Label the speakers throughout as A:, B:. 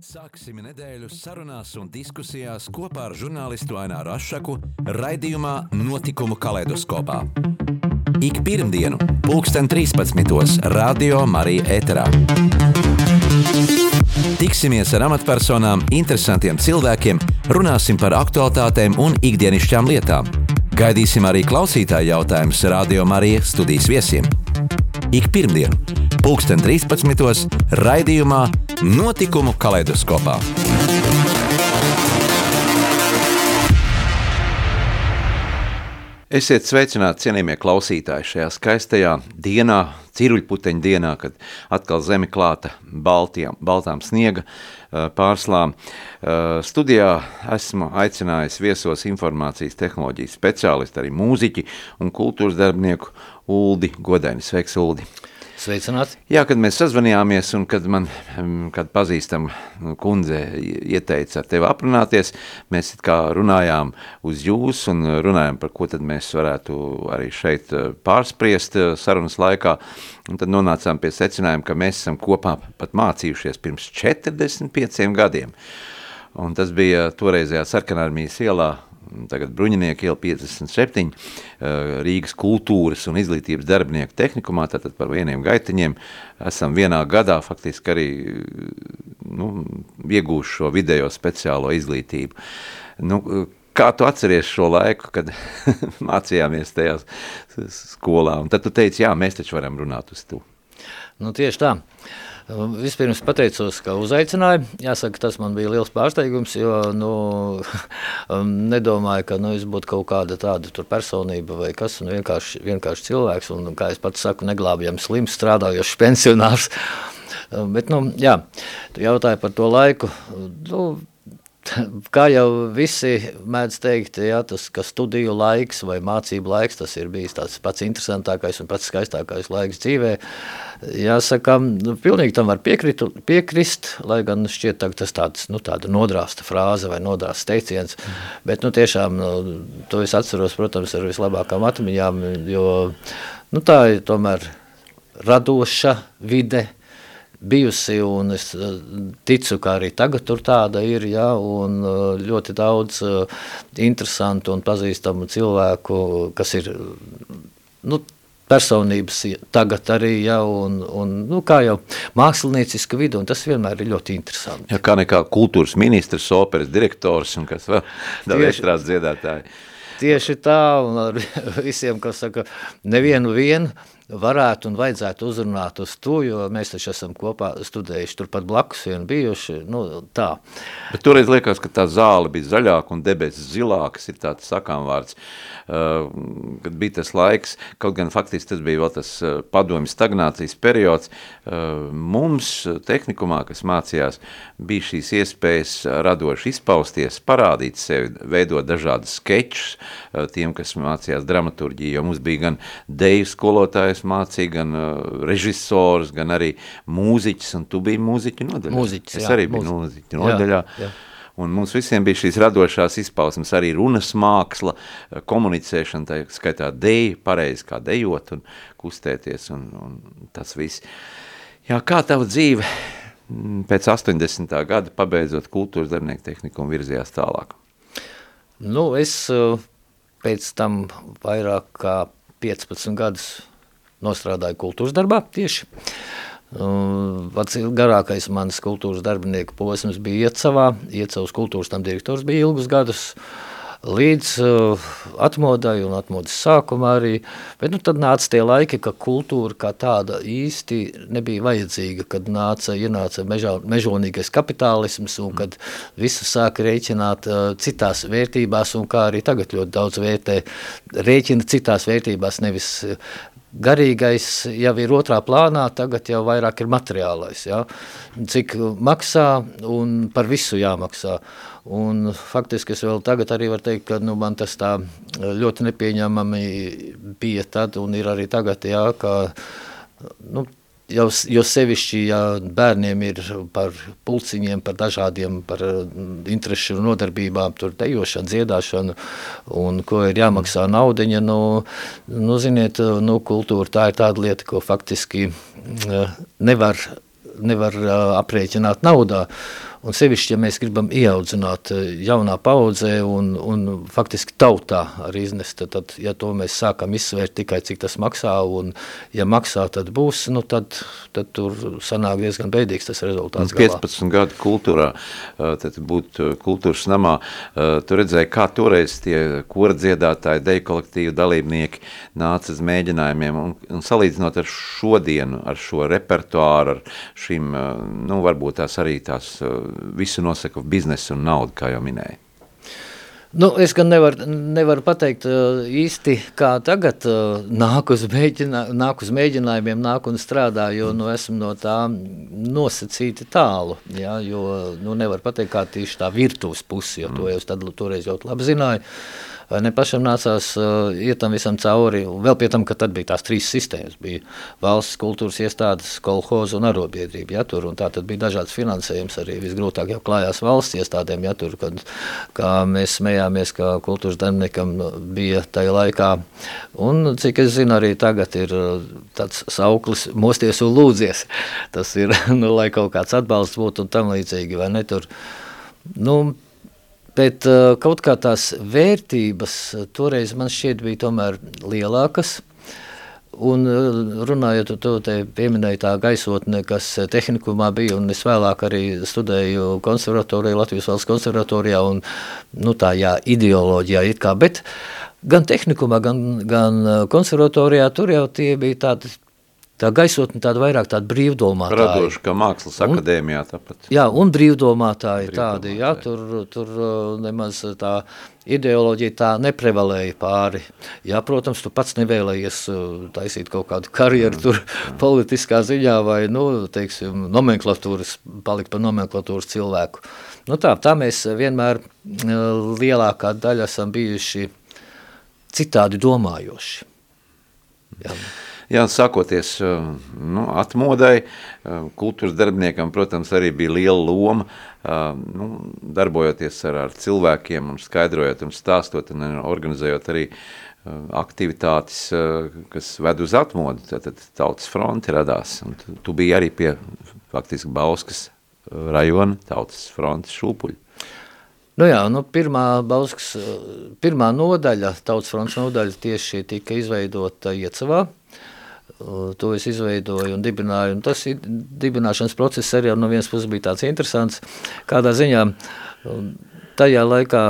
A: Sāksim nedēļu sarunās un diskusijās kopā ar žurnālistu Aināru Rošu raidījumā Notikumu kaleidoskopā. Ik pirmdienu, pulksten 13. Radio Marija Eterā. Tiksimies ar amatpersonām, interesantiem cilvēkiem, runāsim par aktuālitātēm un ikdienišķām lietām. Gaidīsim arī klausītāju jautājumus Radio Marija studijas viesiem. Ik pirmdienu, pulksten 13. raidījumā Notikumu kaleidoskopā. Esiet sveicināti, cienījamie klausītāji, šajā skaistajā dienā, ciruļputeņa dienā, kad atkal zeme klāta baltiem, baltām sniega pārslām. Studijā esmu aicinājis viesos informācijas tehnoloģijas speciālistu, arī mūziķi un kultūras darbinieku Uldi Godaini. Sveiks, Uldi!
B: Sveicināti.
A: Jā, kad mēs sazvanījāmies un kad man kad pazīstam kundze ieteica ar tevi aprunāties, mēs it kā runājām uz jūs un runājām par ko tad mēs varētu arī šeit eh, pārspriest eh, sarunas laikā. Un tad nonācām pie secinājuma, ka mēs esam kopā pat mācījušies pirms 45 gadiem. Un tas bija toreizajā sarkanarmijas ielā tagad Bruņinieka iela 57, Rīgas kultūras un izglītības darbinieku tehnikumā, tātad par vieniem gaitiņiem, esam vienā gadā faktiski arī nu, iegūši šo video speciālo izglītību. Nu, kā tu atceries šo laiku, kad mācījāmies tajās skolā, un tad tu teici, jā, mēs taču varam runāt uz to.
B: Nu, tieši tā. Vispirms pateicos, ka uzaicināja. Jāsaka, tas man bija liels pārsteigums, jo nu, nedomāju, ka nu, es būtu kaut kāda tāda personība vai kas. Nu, vienkārši, vienkārši cilvēks, un, kā es pats saku, neglābjams slims, strādājošs pensionārs. Bet, nu, jā, tu jautāji par to laiku. Nu, kā jau visi mēdz teikt, ja, tas, ka studiju laiks vai mācību laiks, tas ir bijis tāds pats interesantākais un pats skaistākais laiks dzīvē. Jāsaka, nu, pilnīgi tam var piekritu, piekrist, lai gan šķiet tā, tas tāds, nu, tāda nodrāsta frāze vai nodrāsta teiciens, mm. bet, nu, tiešām, nu, to es atceros, protams, ar vislabākām atmiņām, jo, nu, tā ir tomēr radoša vide, bijusi, un es eh, ticu, ka arī tagad tur tāda ir, ja, un eh, ļoti daudz eh, interesantu un pazīstamu cilvēku, kas ir, nu, personības tagad arī, ja, un, un nu, kā jau mākslinieciska vide, un tas vienmēr ir ļoti interesanti.
A: Ja, kā nekā kultūras ministrs, operas direktors un kas vēl, daudz estrādes dziedātāji.
B: Tieši tā, un ar visiem, kas saka, nevienu vienu, varētu un vajadzētu uzrunāt uz to, jo mēs taču esam kopā studējuši turpat blakus vien bijuši, nu tā.
A: Bet toreiz liekas, ka tā zāle bija zaļāka un debesis zilākas, ir tāds sakām vārds, uh, kad bija tas laiks, kaut gan faktiski tas bija vēl tas uh, padomju stagnācijas periods, uh, mums tehnikumā, kas mācījās, bija šīs iespējas radoši izpausties, parādīt sevi, veidot dažādas skečus tiem, kas mācījās dramaturģiju, jo mums bija gan deju skolotājs, kas mācīja gan uh, režisors, gan arī mūziķis, un tu biji mūziķu nodaļā.
B: Mūziķis,
A: es jā, arī biju mūziķu nodaļā. Jā, jā. Un mums visiem bija šīs radošās izpausmes, arī runas māksla, komunicēšana, tā skaitā deja, pareizi kā dejot un kustēties un, un tas viss. Jā, kā tava dzīve pēc 80. gada pabeidzot kultūras darbinieku tehniku un virzījās tālāk?
B: Nu, es uh, pēc tam vairāk kā 15 gadus nostrādāju kultūras darbā tieši. Pats garākais manas kultūras darbinieku posms bija Iecavā. Iecavas kultūras tam direktors bija ilgus gadus līdz uh, atmodai un atmodas sākumā arī, bet nu tad nāca tie laiki, ka kultūra kā tāda īsti nebija vajadzīga, kad nāca, ienāca mežā, mežonīgais kapitālisms un kad visu sāka rēķināt uh, citās vērtībās un kā arī tagad ļoti daudz vērtē, rēķina citās vērtībās, nevis garīgais jau ir otrā plānā, tagad jau vairāk ir materiālais. Ja? Cik maksā un par visu jāmaksā. Un faktiski es vēl tagad arī varu teikt, ka nu, man tas tā ļoti nepieņemami bija tad un ir arī tagad, jā, ka nu, jau, jo sevišķi, ja bērniem ir par pulciņiem, par dažādiem, par mm, interešu nodarbībām, tur dejošana, dziedāšana, un ko ir jāmaksā naudiņa, nu, nu ziniet, nu, kultūra tā ir tāda lieta, ko faktiski mm, nevar, nevar aprēķināt naudā, Un sevišķi, ja mēs gribam ieaudzināt eh, jaunā paudzē un, un faktiski tautā arī iznest, tad, ja to mēs sākam izsvērt tikai, cik tas maksā, un ja maksā, tad būs, nu tad, tad tur sanāk diezgan beidīgs tas rezultāts
A: 15 galā. gadu kultūrā, tad būt kultūras namā, tu redzēji, kā toreiz tie kora dziedātāji, deju kolektīvu dalībnieki nāca uz mēģinājumiem, un, un salīdzinot ar šodienu, ar šo repertuāru, ar šīm, nu, varbūt tās arī tās visu nosaka biznesa un nauda, kā jau minēja?
B: Nu, es gan nevaru nevar pateikt īsti, kā tagad nāk uz, mēģinā, nāk uz mēģinājumiem, nāk un strādā, jo nu, esmu no tā nosacīti tālu. Ja, jo nu, nevar pateikt, kā tieši tā virtuves pusi, jo to jau tad, toreiz ļoti labi zināju ne pašam nācās uh, iet tam visam cauri. Vēl pie tam, ka tad bija tās trīs sistēmas. Bija valsts kultūras iestādes, kolhoza un arobiedrība. Ja, tur, un tā tad bija dažāds finansējums arī visgrūtāk jau klājās valsts iestādēm, ja tur, kad, kā mēs smējāmies, ka kultūras darbiniekam bija tajā laikā. Un, cik es zinu, arī tagad ir uh, tāds sauklis mosties un lūdzies. Tas ir, nu, lai kaut kāds atbalsts būtu un tam līdzīgi, vai ne tur. Nu, Bet uh, kaut kā tās vērtības uh, toreiz man šķiet bija tomēr lielākas. Un uh, runājot to, te pieminēja tā gaisotne, kas tehnikumā bija, un es vēlāk arī studēju konservatorijā, Latvijas valsts konservatorijā, un nu tā jā, ideoloģijā it kā, bet gan tehnikumā, gan, gan konservatorijā tur jau tie bija tādi tā gaisotne tāda vairāk tāda brīvdomātāja.
A: Radoši, kā mākslas un, akadēmijā tāpat.
B: Jā, un brīvdomātāji, brīvdomātāji tādi, jā, tur, tur uh, nemaz tā ideoloģija tā neprevalēja pāri. Jā, protams, tu pats nevēlējies uh, taisīt kaut kādu karjeru mm. tur politiskā ziņā vai, nu, teiksim, nomenklatūras, palikt par nomenklatūras cilvēku. Nu tā, tā mēs vienmēr uh, lielākā daļa esam bijuši citādi domājoši.
A: Jā. Jā, sākoties eh, nu, atmodai, eh, kultūras darbiniekam, protams, arī bija liela loma, eh, nu, darbojoties ar, ar cilvēkiem un skaidrojot un stāstot un organizējot arī aktivitātes, kas ved uz atmodu, tad tautas fronti radās. Un tu, tu biji arī pie faktiski Bauskas rajona tautas frontes šūpuļu.
B: Nu jā, nu pirmā, Bauskas, pirmā nodaļa, tautas fronts nodaļa tieši tika izveidota Iecavā, To es izveidoju un dibināju. Un tas dibināšanas process arī no vienas puses bija tāds interesants. Kādā ziņā tajā laikā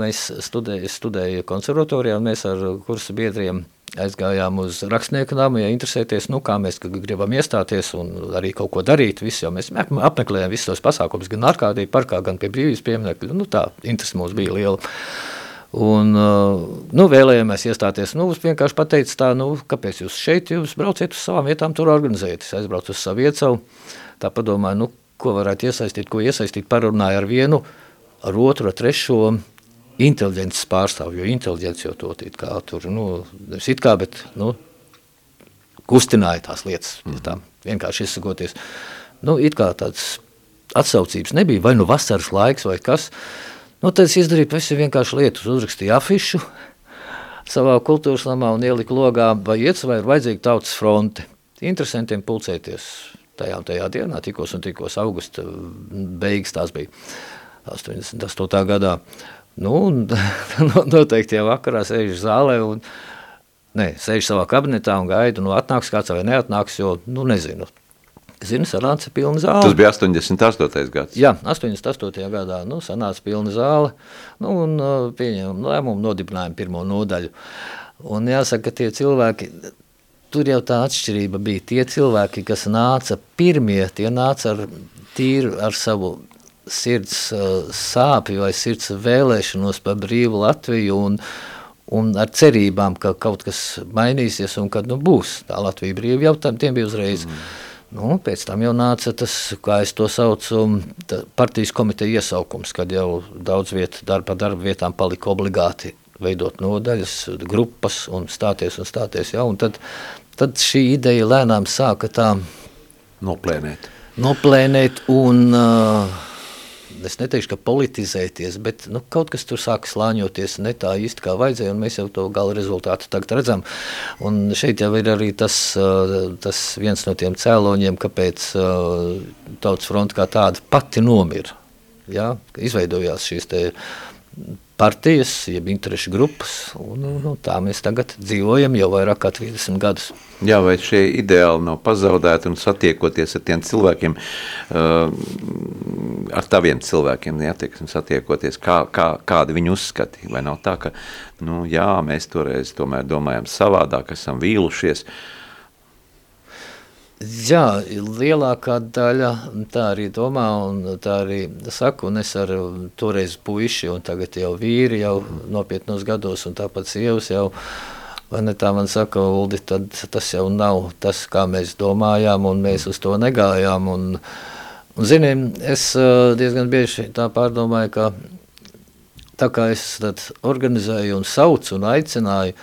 B: mēs studēju, studēju konservatorijā un mēs ar kursu biedriem aizgājām uz rakstnieku namu, ja interesēties, nu, kā mēs gribam iestāties un arī kaut ko darīt. Visu, jau mēs apmeklējām visus tos pasākumus, gan Arkādija parkā, gan pie brīvības pieminekļa. Nu, tā interesi mums bija liela. Un, uh, nu, vēlējāmies iestāties. Nu, vienkārši pateicu, tā, nu, kāpēc jūs šeit jūs brauciet uz savām vietām, tur organizējat. Es aizbraucu uz savu vietu, tā padomāju, nu, ko varētu iesaistīt, ko iesaistīt. Parunāju ar vienu, ar otru, ar trešo inteliģences pārstāvu, jo inteliģents jau to it kā tur, nu, es it kā, bet, nu, kustināja tās lietas, ja tā vienkārši izsakoties. Nu, it kā tāds atsaucības nebija, vai nu vasaras laiks vai kas, uh, Nu, tad es izdarīju pavisam vienkāršu lietu. Uzrakstīju afišu savā kultūras namā un ieliku logā, vai iet vai ir vajadzīga tautas fronte. Interesantiem pulcēties tajā tajā dienā, tikos un tikos augusta beigas tās bija 88. gadā. Nu, un noteikti jau vakarā sēžu zālē un, ne, sēžu savā kabinetā un gaidu, nu atnāks kāds vai neatnāks, jo, nu nezinu, Zinu, sanāca pilna zāle.
A: Tas bija 88. gads.
B: Jā, 88. gadā, nu, sanāca pilna zāle, nu, un uh, pieņēmām lēmumu, nodibinājām pirmo nodaļu. Un jāsaka, ka tie cilvēki, tur jau tā atšķirība bija, tie cilvēki, kas nāca pirmie, tie nāca ar tīru, ar savu sirds uh, sāpju vai sirds vēlēšanos par brīvu Latviju un, un ar cerībām, ka kaut kas mainīsies un kad nu būs tā Latvija brīva, jau tam tiem bija uzreiz. Mm Nu, pēc tam jau nāca tas, kā es to saucu, partijas komiteja iesaukums, kad jau daudz vietu darba, darba vietām palika obligāti veidot nodaļas, grupas un stāties un stāties. Ja, un tad, tad šī ideja lēnām sāka tā
A: noplēnēt.
B: Noplēnēt un uh, es neteikšu, ka politizēties, bet nu, kaut kas tur sāk slāņoties ne tā īsti kā vajadzēja, un mēs jau to gala rezultātu tagad redzam. Un šeit jau ir arī tas, tas viens no tiem cēloņiem, kāpēc Tautas fronte kā tāda pati nomira. Ja? Izveidojās šīs te partijas, jeb interešu grupas, un, un, un tā mēs tagad dzīvojam jau vairāk kā 30 gadus.
A: Jā, vai šie ideāli nav pazaudēti un satiekoties ar tiem cilvēkiem, uh, ar taviem cilvēkiem, jātieksim, satiekoties, kā, kā, kādi viņu uzskati, vai nav tā, ka, nu, jā, mēs toreiz tomēr domājam savādāk, esam vīlušies, uh,
B: Jā, lielākā daļa tā arī domā un tā arī saka, un es ar toreiz puiši un tagad jau vīri jau nopietnos gados un tāpat sievas jau, vai ne tā man saka, Uldi, tad tas jau nav tas, kā mēs domājām un mēs uz to negājām un, un ziniem, es diezgan bieži tā pārdomāju, ka tā kā es tad organizēju un saucu un aicināju,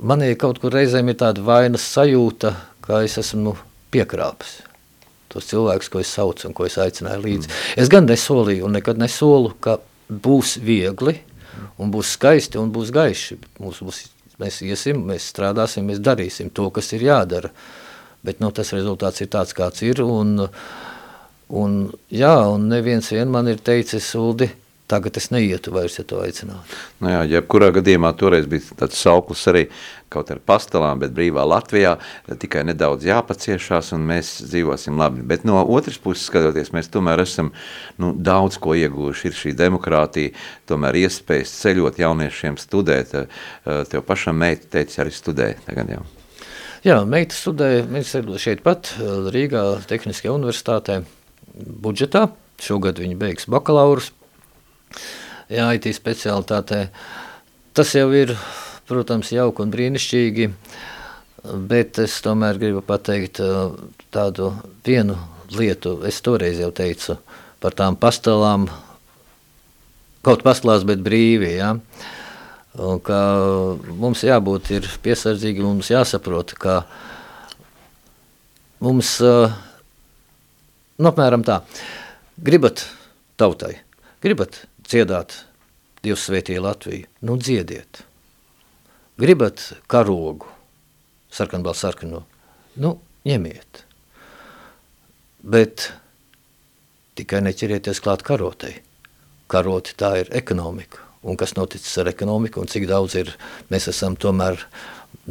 B: manī kaut kur reizēm ir tāda vainas sajūta, kā es esmu piekrāpes. Tos cilvēkus, ko es saucu un ko es aicināju līdzi. Mm. Es gan nesolīju un nekad nesolu, ka būs viegli un būs skaisti un būs gaiši. Mums būs, mēs iesim, mēs strādāsim, mēs darīsim to, kas ir jādara. Bet nu, tas rezultāts ir tāds, kāds ir. Un, un, jā, un neviens vien man ir teicis, Uldi, Tagad es neietu vairs, ja to aicinātu.
A: Nu jā, jebkurā gadījumā toreiz bija tāds sauklis arī kaut ar pastelām, bet brīvā Latvijā tikai nedaudz jāpaciešās un mēs dzīvosim labi. Bet no otras puses skatoties, mēs tomēr esam nu, daudz ko ieguvuši. Ir šī demokrātija, tomēr iespējas ceļot jauniešiem studēt. Tev pašam meita teica arī studē tagad jau.
B: Jā, meita studēja, mēs šeit pat Rīgā Tehniskajā universitātē budžetā. Šogad viņa beigs bakalaurus jā, IT specialitātē. Tas jau ir, protams, jauki un brīnišķīgi, bet es tomēr gribu pateikt tādu vienu lietu. Es toreiz jau teicu par tām pastelām, kaut pastelās, bet brīvi, jā. Un ka mums jābūt ir piesardzīgi, mums jāsaprot, ka mums, nu, apmēram tā, gribat tautai, gribat dziedāt Dievs svētīja Latviju, nu dziediet. Gribat karogu, sarkanbālu sarkano, nu ņemiet. Bet tikai neķerieties klāt karotei. Karoti tā ir ekonomika. Un kas noticis ar ekonomiku un cik daudz ir, mēs esam tomēr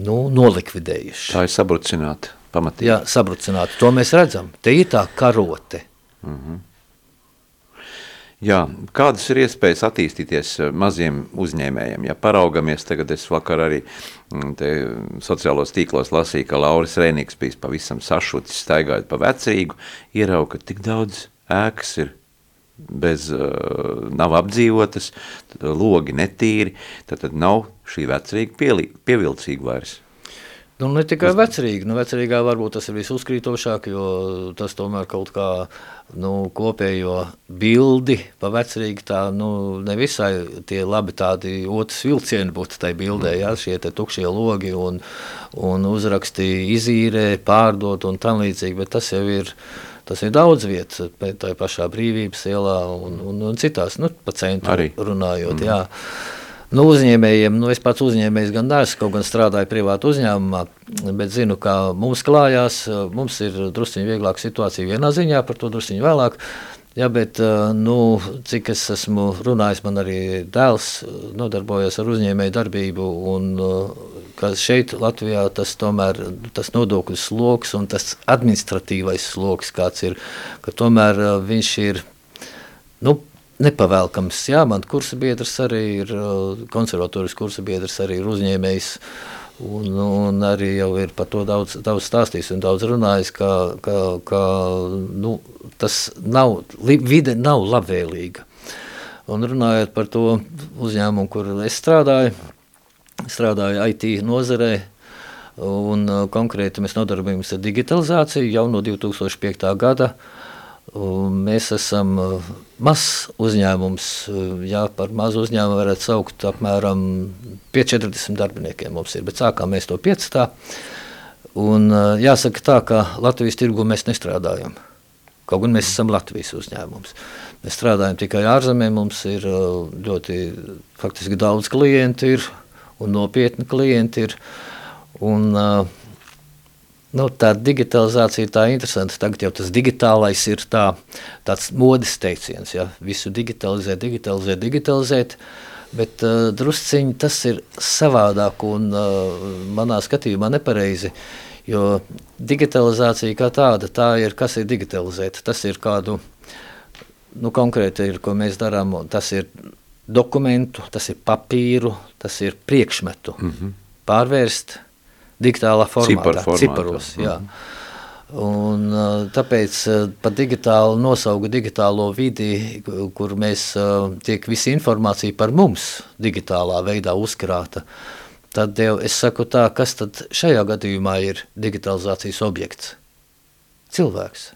B: nu, nolikvidējuši.
A: Tā ir sabrucināta pamatīgi.
B: Jā, sabrucināta. To mēs redzam. Te ir tā karote. Mm -hmm.
A: Jā, kādas ir iespējas attīstīties eh, maziem uzņēmējiem? Ja paraugamies, tagad es vakar arī mm, sociālos tīklos lasīju, ka Lauris Rēnīgs bijis pavisam sašutis, staigājot pa vecrīgu, ierauga, ka tik daudz ēkas ir bez, uh, nav apdzīvotas, logi netīri, tad, tad nav šī vecrīga pievilcīga vairs.
B: Nu, ne tikai vecrīgi, nu, vecrīgā varbūt tas ir visuzkrītošāk, jo tas tomēr kaut kā nu, kopējo bildi pa vecrīgi tā, nu, nevisai tie labi tādi otrs vilcieni būtu tai bildē, jā, šie te tukšie logi un, un uzraksti izīrē, pārdot un tam līdzīgi, bet tas jau ir, tas ir daudz vietas, tā pašā brīvības ielā un, un, un citās, nu, pa centru Arī. runājot, mm. jā. Nu, uzņēmējiem, nu, es pats uzņēmējs gan neesmu, kaut gan strādāju privātu uzņēmumā, bet zinu, kā mums klājās, mums ir drusciņi vieglāka situācija vienā ziņā, par to drusciņi vēlāk, Jā, bet nu, cik es esmu runājis, man arī dēls nodarbojas ar uzņēmēju darbību. Un, šeit, Latvijā, tas tomēr tas nodokļu sloks un tas administratīvais sloks, kāds ir, ka tomēr viņš ir nu, nepavēlkams. Jā, man kursa biedrs arī ir uh, konservatorijas kursa biedrs, arī ir uzņēmējs. Un, un arī jau ir par to daudz, daudz stāstījis un daudz runājis, ka, ka, ka nu, tas nav, vide nav labvēlīga. Un runājot par to uzņēmumu, kur es strādāju, strādāju IT nozarē, un uh, konkrēti mēs nodarbojamies ar digitalizāciju jau no 2005. gada. Uh, Mēs esam uh, mazs uzņēmums, uh, jā, par mazu uzņēmumu varētu saukt apmēram 540 darbiniekiem mums ir, bet sākām mēs to 500. Un uh, jāsaka tā, ka Latvijas tirgu mēs nestrādājam. Kaut gan mēs esam Latvijas uzņēmums. Mēs strādājam tikai ārzemē, mums ir ļoti faktiski daudz klientu ir, un nopietni klienti ir. Un, nu, tā digitalizācija ir tā interesanta. Tagad jau tas digitālais ir tā, tāds modes teiciens. Ja? Visu digitalizēt, digitalizēt, digitalizēt. Bet uh, drusciņi tas ir savādāk un uh, manā skatījumā nepareizi. Jo digitalizācija kā tāda, tā ir kas ir digitalizēta. Tas ir kādu nu, konkrēti, ir, ko mēs darām. Tas ir dokumentu, tas ir papīru, tas ir priekšmetu mm -hmm. pārvērst digitālā formātā, ciparos. Mm. Un, tāpēc par digitālu nosaugu digitālo vidi, kur mēs tiek visa informācija par mums digitālā veidā uzkrāta, tad jau es saku tā, kas tad šajā gadījumā ir digitalizācijas objekts? Cilvēks.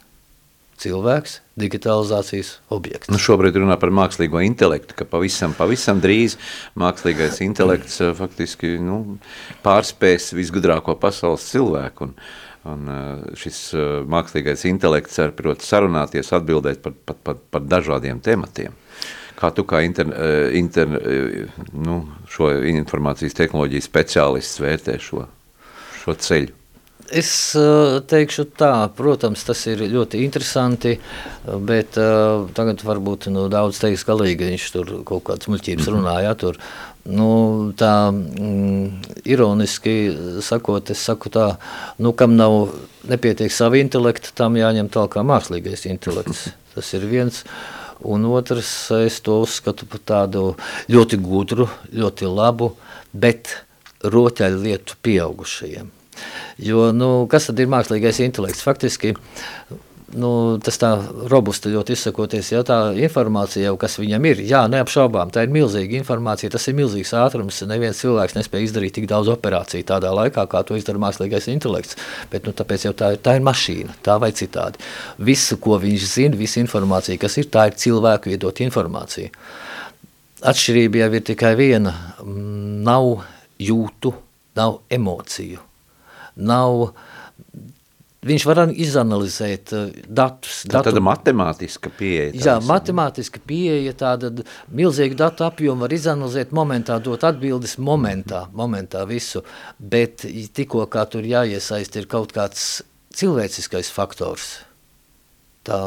B: Cilvēks, digitalizācijas objekts.
A: Nu šobrīd runā par mākslīgo intelektu, ka pavisam, pavisam drīz mākslīgais intelekts faktiski nu, pārspēs visgudrāko pasaules cilvēku. Un, Un eh, šis eh, mākslīgais intelekts var prot, sarunāties, atbildēt par, par, par, par dažādiem tematiem. Kā tu kā inter, eh, inter, nu, šo informācijas tehnoloģiju speciālists vērtē šo, šo ceļu?
B: Es teikšu tā, protams, tas ir ļoti interesanti, bet uh, tagad varbūt nu, daudz teiks galīgi, viņš tur kaut kādas muļķības mhm. runāja, tur Nu, tā mm, ironiski sakot, es saku tā, nu, kam nav nepietiek savu intelektu, tam jāņem tālāk kā mākslīgais intelekts. Tas ir viens. Un otrs, es to uzskatu par tādu ļoti gudru, ļoti labu, bet rotaļu lietu pieaugušajiem. Jo, nu, kas tad ir mākslīgais intelekts? Faktiski nu, tas tā robusti ļoti izsakoties, ja tā informācija jau, kas viņam ir, jā, neapšaubām, tā ir milzīga informācija, tas ir milzīgs ātrums, neviens cilvēks nespēja izdarīt tik daudz operāciju tādā laikā, kā to izdara mākslīgais intelekts, bet nu, tāpēc jau tā, tā ir mašīna, tā vai citādi. Visu, ko viņš zina, visa informācija, kas ir, tā ir cilvēku iedot informācija. Atšķirība jau ir tikai viena, nav jūtu, nav emociju, nav Viņš var izanalizēt uh, datus.
A: Tā datu, tāda matemātiska pieeja.
B: Jā, matemātiska pieeja, tāda milzīga datu apjoma var izanalizēt momentā, dot atbildes momentā, momentā visu, bet tikko kā tur jāiesaist ir kaut kāds cilvēciskais faktors, tā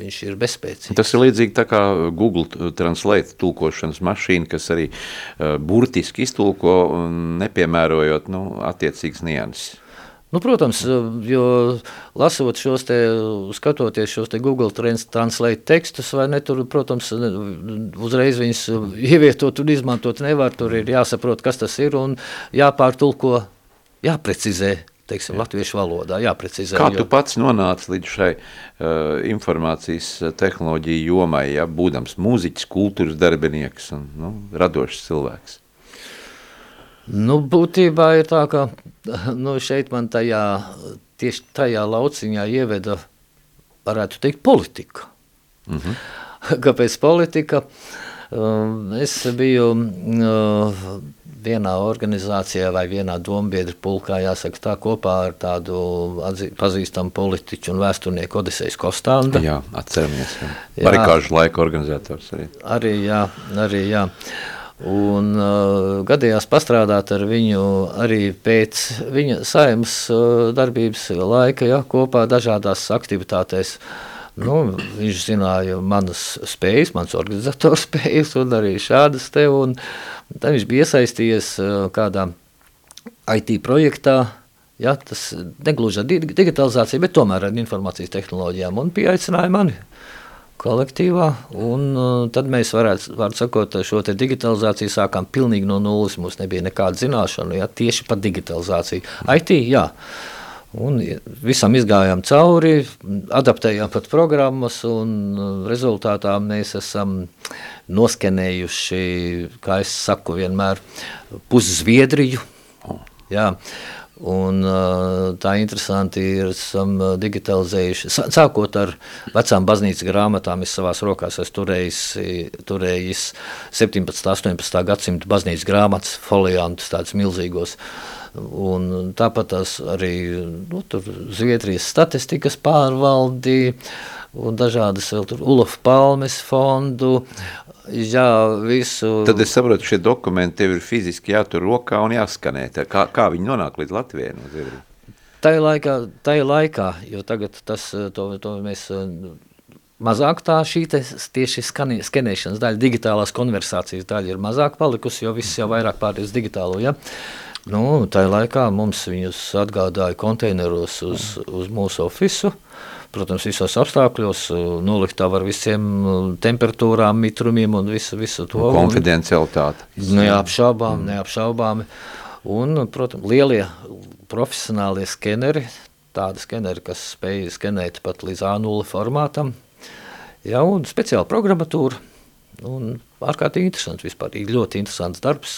B: viņš ir bezspēcīgs.
A: Tas ir līdzīgi tā kā Google Translate tulkošanas mašīna, kas arī uh, burtiski iztulko, nepiemērojot nu, attiecīgas nianses.
B: Nu, protams, jo lasot šos te, skatoties šos te Google Translate tekstus, vai ne, tur, protams, uzreiz viņus ievietot un izmantot nevar, tur ir jāsaprot, kas tas ir un jāpārtulko, jāprecizē, teiksim, Jā. latviešu valodā, jāprecizē.
A: Kā jo... tu pats nonāci līdz šai uh, informācijas tehnoloģiju jomai, ja, būdams mūziķis, kultūras darbinieks un nu, radošs cilvēks?
B: Nu, būtībā ir tā, ka nu, šeit man tajā, tieši tajā lauciņā ieveda, varētu teikt, politika. Mm -hmm. Kāpēc politika? Um, es biju uh, vienā organizācijā vai vienā dombiedru pulkā, jāsaka tā, kopā ar tādu pazīstamu politiķu un vēsturnieku Odisejas Kostānda.
A: Jā, atceramies. Barikāžu laika organizators arī.
B: Arī, jā, arī, jā. Un uh, gadījās pastrādāt ar viņu arī pēc viņa saimnes uh, darbības laika, ja, kopā dažādās aktivitātēs. Nu, viņš zināja manas spējas, manas organizatoru spējas un arī šādas te. Un, tad viņš bija iesaistījies uh, kādā IT projektā, ja, tas negluži ar digitalizāciju, bet tomēr ar informācijas tehnoloģijām un pieaicināja mani kolektīvā, un uh, tad mēs varētu, varētu sakot, šo digitalizāciju sākām pilnīgi no nulles, mums nebija nekāda zināšana, ja, tieši par digitalizāciju. IT, jā, un visam izgājām cauri, adaptējām pat programmas, un uh, rezultātā mēs esam noskenējuši, kā es saku vienmēr, puszviedriju, jā, Un, tā interesanti ir, esam digitalizējuši. Sākot ar vecām baznīcas grāmatām, es savās rokās esmu turējis, turējis 17. un 18. gadsimta baznīcas grāmatas, foliantus, tādus milzīgos. Un tāpat arī nu, Zviedrijas statistikas pārvaldi, un dažādas vēl tur Ulof Palmes fondu, jā, visu.
A: Tad es saprotu, šie dokumenti tev ir fiziski jātur rokā un jāskanē. Tā, kā, kā viņi nonāk līdz Latvijai no Zviedrijas?
B: Tajā laikā, tajā laikā, jo tagad tas, to, to mēs mazāk tā šī te, tieši skani, skenēšanas daļa, digitālās konversācijas daļa ir mazāk palikusi, jo viss jau vairāk uz digitālo, ja? Nu, tajā laikā mums viņus atgādāja konteineros uz, uz mūsu ofisu, protams, visos apstākļos, noliktā ar visiem temperatūrām, mitrumiem un visu, visu to.
A: Konfidencialitāte.
B: Neapšaubām, mm. neapšaubāmi. Un, protams, lielie profesionālie skeneri, tādi skeneri, kas spēj skenēt pat līdz A0 formātam, ja, un speciāla programmatūra, ārkārtīgi interesants vispār, ļoti interesants darbs,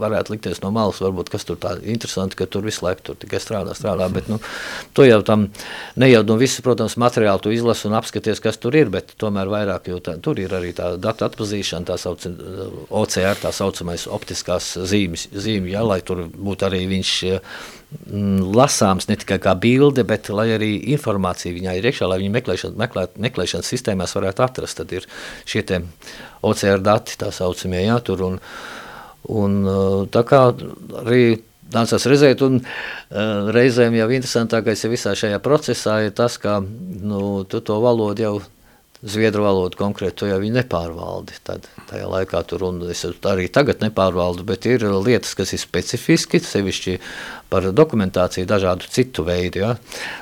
B: varētu likties no malas, varbūt, kas tur tā interesanti, ka tur visu laiku tur tikai strādā, strādā, bet, nu, to jau tam, ne jau no visu, protams, materiālu tu izlasi un apskaties, kas tur ir, bet tomēr vairāk, jo tā, tur ir arī tā datu atpazīšana, tā sauc OCR, tā saucamais optiskās zīmes, zīme, ja, lai tur būtu arī viņš lasāms ne tikai kā bilde, bet arī informācija viņā ir iekšā, lai viņi meklēšana, meklēt, meklēšanas sistēmās varētu atrast, tad ir šie OCR dati, tā saucamie, jā, tur un, un tā kā arī nācās redzēt, un uh, reizēm jau interesantākais visā šajā procesā ir tas, ka nu, tu to valodu jau Zviedru valodu konkrēti, to jau viņi nepārvaldi. Tad, tajā laikā tur, un es arī tagad nepārvaldu, bet ir lietas, kas ir specifiski, sevišķi par dokumentāciju, dažādu citu veidu. Ja.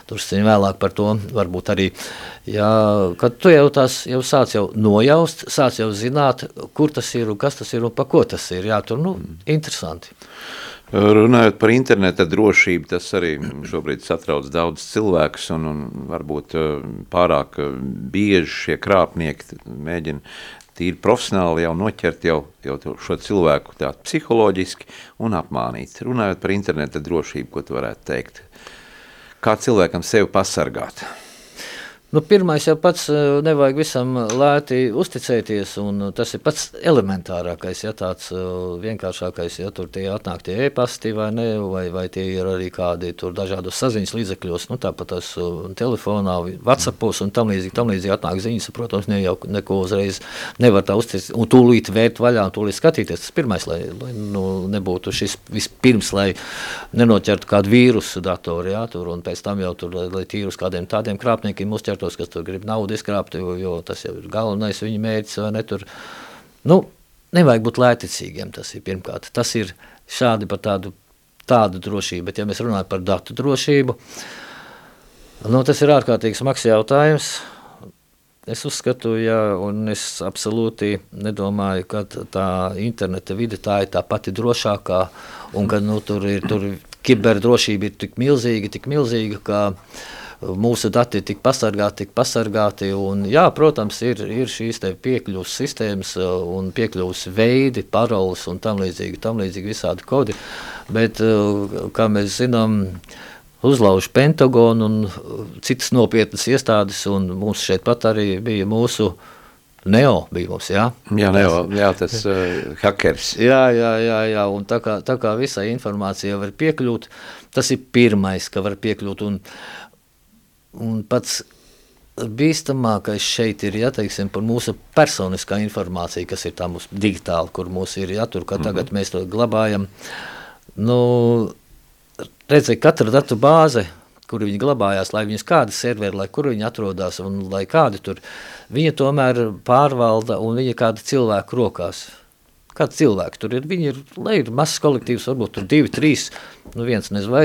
B: Tur viņi vēlāk par to varbūt arī, ja, kad tu jau tās jau sāc jau nojaust, sāc jau zināt, kur tas ir un kas tas ir un pa ko tas ir. Jā, tur, nu, interesanti.
A: Runājot par interneta drošību, tas arī šobrīd satrauc daudz cilvēkus, un, un varbūt eh, pārāk eh, bieži šie krāpnieki mēģina tīri profesionāli jau noķert jau, jau šo cilvēku tā psiholoģiski un apmānīt. Runājot par interneta drošību, ko tu varētu teikt? Kā cilvēkam sevi pasargāt?
B: Nu, pirmais jau pats eh, nevajag visam lēti uzticēties, un tas ir pats elementārākais, ja tāds eh, vienkāršākais, ja tur tie atnāk tie e-pasti vai ne, vai, vai tie ir arī kādi tur dažādos saziņas līdzekļos, nu tāpat tas eh, telefonā, whatsappos un tam līdzīgi, tam līdzīgi atnāk ziņas, protams, ne jau neko uzreiz nevar tā uzticēt, un tūlīt vērt vaļā un tūlīt skatīties, tas pirmais, lai, lai nu, nebūtu šis vispirms, lai nenoķertu kādu vīrusu datoru, ja, tur, un pēc tam jau tur, lai, lai tīrus kādiem tādiem krāpniekiem uzķert tos, kas tur grib naudu izkrāpt, jo, jo tas jau ir galvenais viņa mērķis, ne tur. Nu, nevajag būt lēticīgiem, tas ir pirmkārt. Tas ir šādi par tādu, tādu drošību, bet ja mēs runājam par datu drošību, nu, tas ir ārkārtīgi smags jautājums. Es uzskatu, ja, un es absolūti nedomāju, ka tā interneta vide tā ir tā pati drošākā, un ka nu, tur ir tur kiberdrošība ir tik milzīga, tik milzīga, ka uh, mūsu dati tik pasargāti, tik pasargāti. Un, jā, protams, ir, ir šīs piekļuves sistēmas uh, un piekļuves veidi, paroles un tam līdzīgi, tam līdzīgi visādi kodi. Bet, uh, kā mēs zinām, uzlauž Pentagonu un uh, citas nopietnas iestādes, un mums šeit pat arī bija mūsu Neo bija mums, jā?
A: Jā, Neo, jā, tas uh, hackers.
B: Jā, jā, jā, jā, un tā kā, tā kā visai informācijai var piekļūt, tas ir pirmais, ka var piekļūt, un Un pats bīstamākais šeit ir jāteiksim par mūsu personiskā informācija, kas ir tā mūsu digitāli, kur mūs ir jātur, ka tagad mm -hmm. mēs to glabājam. Nu, redziet, katra datu bāze, kur viņi glabājās, lai viņas kāda serveri, lai kur viņi atrodas un lai kādi tur, viņa tomēr pārvalda un viņa kāda cilvēku rokās. Kāds cilvēks tur ir, viņi ir, lai ir mazs kolektīvs, varbūt tur divi, trīs, nu viens nezinu vai,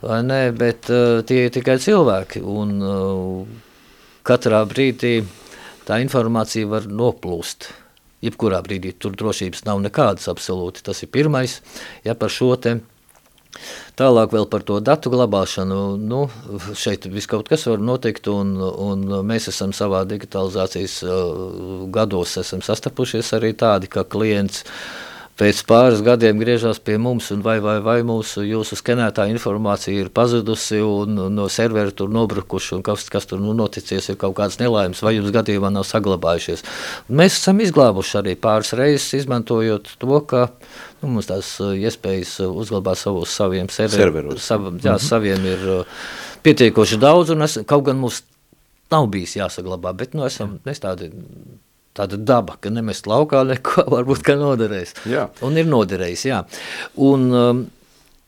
B: vai ne, bet uh, tie ir tikai cilvēki, un uh, katrā brīdī tā informācija var noplūst. Jebkurā brīdī tur drošības nav nekādas absolūti. Tas ir pirmais, ja par šo te Tālāk vēl par to datu glabāšanu. Nu, šeit viss kaut kas var notikt, un, un mēs esam savā digitalizācijas uh, gados esam sastapušies arī tādi, ka klients uh, pēc pāris gadiem griežas pie mums, un vai, vai, vai mūsu jūsu skenētā informācija ir pazudusi un, un no servera tur nobrukuši, un kas, kas tur nu, noticies, ir kaut kādas nelaimes, vai jums gadījumā nav saglabājušies. Un mēs esam izglābuši arī pāris reizes, izmantojot to, ka nu, mums tās uh, iespējas uh, uzglabāt savus saviem serveriem, sav, jā, -hmm. saviem ir uh, pietiekoši daudz, un es, kaut gan mums nav bijis jāsaglabā, bet nu, esam, mēs tādi tāda daba, ka nemest laukā neko varbūt kā noderēs.
A: Jā.
B: Un ir noderējis, jā. Un um,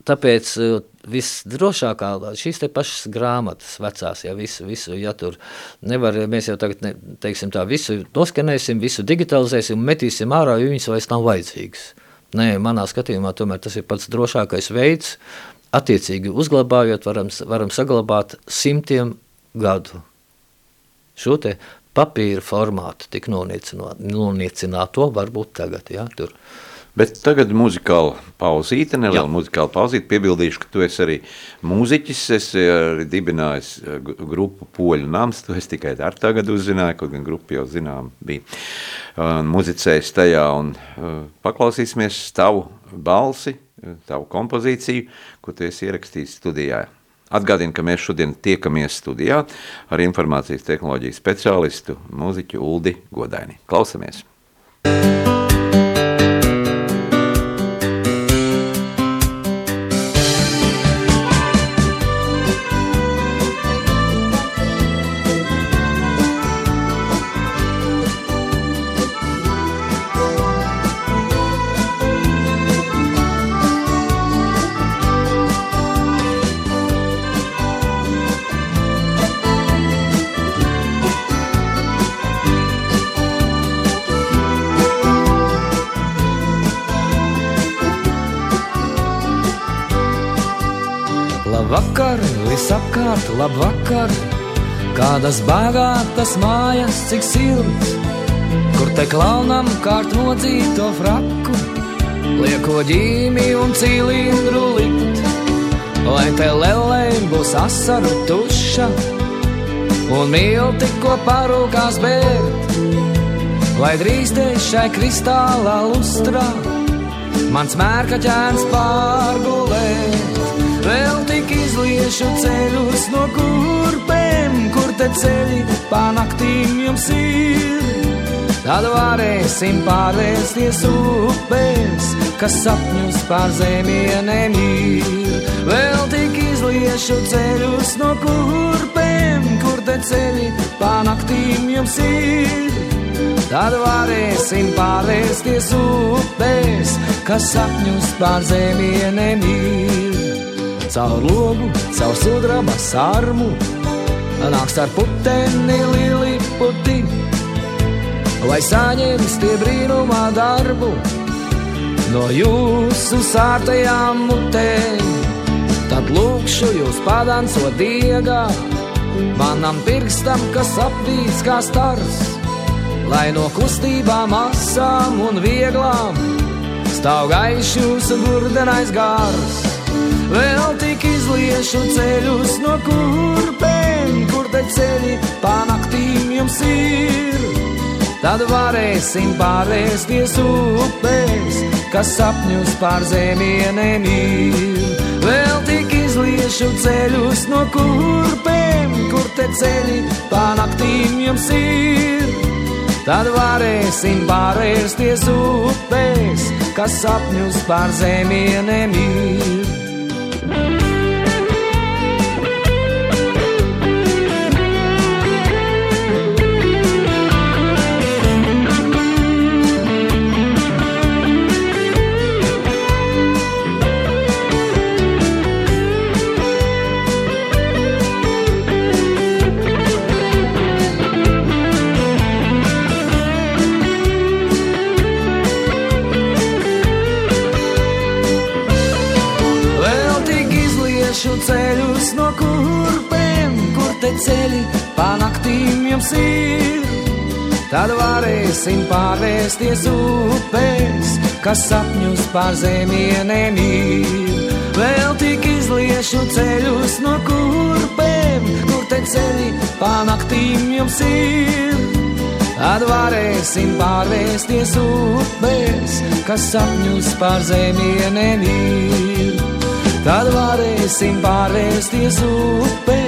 B: tāpēc uh, visdrošākā šīs te pašas grāmatas vecās, ja visu, visu, ja tur nevar, mēs jau tagad, ne, teiksim tā, visu noskenēsim, visu digitalizēsim un metīsim ārā, jo viņas vairs nav vajadzīgas. Nē, manā skatījumā tomēr tas ir pats drošākais veids, attiecīgi uzglabājot, varam, varam saglabāt simtiem gadu šo te papīra formātu tik noniecināto, varbūt tagad, jā, tur.
A: Bet tagad muzikāla pauzīte, neliela muzikāla pauzīte. Piebildīšu, ka tu esi arī mūziķis, esi arī dibinājis eh, grupu Poļu nams, tu esi tikai ar tagad uzzināji, kaut gan grupa jau zinām bija. Uh, muzicējis tajā un uh, paklausīsimies tavu balsi, tavu kompozīciju, ko tu esi ierakstījis studijā. Atgādinu, ka mēs šodien tiekamies studijā ar informācijas tehnoloģiju speciālistu, mūziķu Uldi Godaini. Klausamies!
C: Labvakar, kādas bagātas mājas, cik silts, kur te klaunam kārt nodzīto fraku, lieko ģīmi un cilindru likt, lai te lelēm būs asaru tuša, un milti, ko parūkās bērt, lai drīz te šai kristālā lustrā, mans mērka ķēns pārgulēt. Vēl tik izliešu ceļus no kurpēm, kur te ceļi panaktīm jums ir. Tad varēsim pārvērsties upēs, kas sapņus pār zemienēm ir. Vēl tik izliešu ceļus no kurpēm, kur te ceļi panaktīm jums ir. Tad varēsim pārvērsties upēs, kas sapņus pār zemienēm ir caur logu, caur sudraba sarmu, nāks ar puteni lieli puti, lai saņems tie brīnumā darbu no jūsu sārtajām mutēm. Tad lūkšu jūs padansot diegā, manam pirkstam, kas apvīs kā stars, lai no kustībām asām un vieglām stāv gaišs jūsu burdenais gars. Vēl tik izliešu ceļus no kurpēm, ceļi panaktīm jums ir. Tad varēsim pārvērsties upēs, kas sapņus pār zemienēm ir. Vēl tik izliešu ceļus no kurpēm, kur te ceļi panaktīm jums ir. Tad varēsim pārvērsties upēs, kas sapņus pār zemienēm ir. Ceļi panaktīm jums ir. Tad varēsim pārvērsties upēs, kas sapņus pār zemienēm ir. Vēl tik izliešu ceļus no kurpēm, kur te ceļi panaktīm jums ir. Tad varēsim pārvērsties upēs, kas sapņus pār zemienēm ir. Tad varēsim pārvērsties upēs,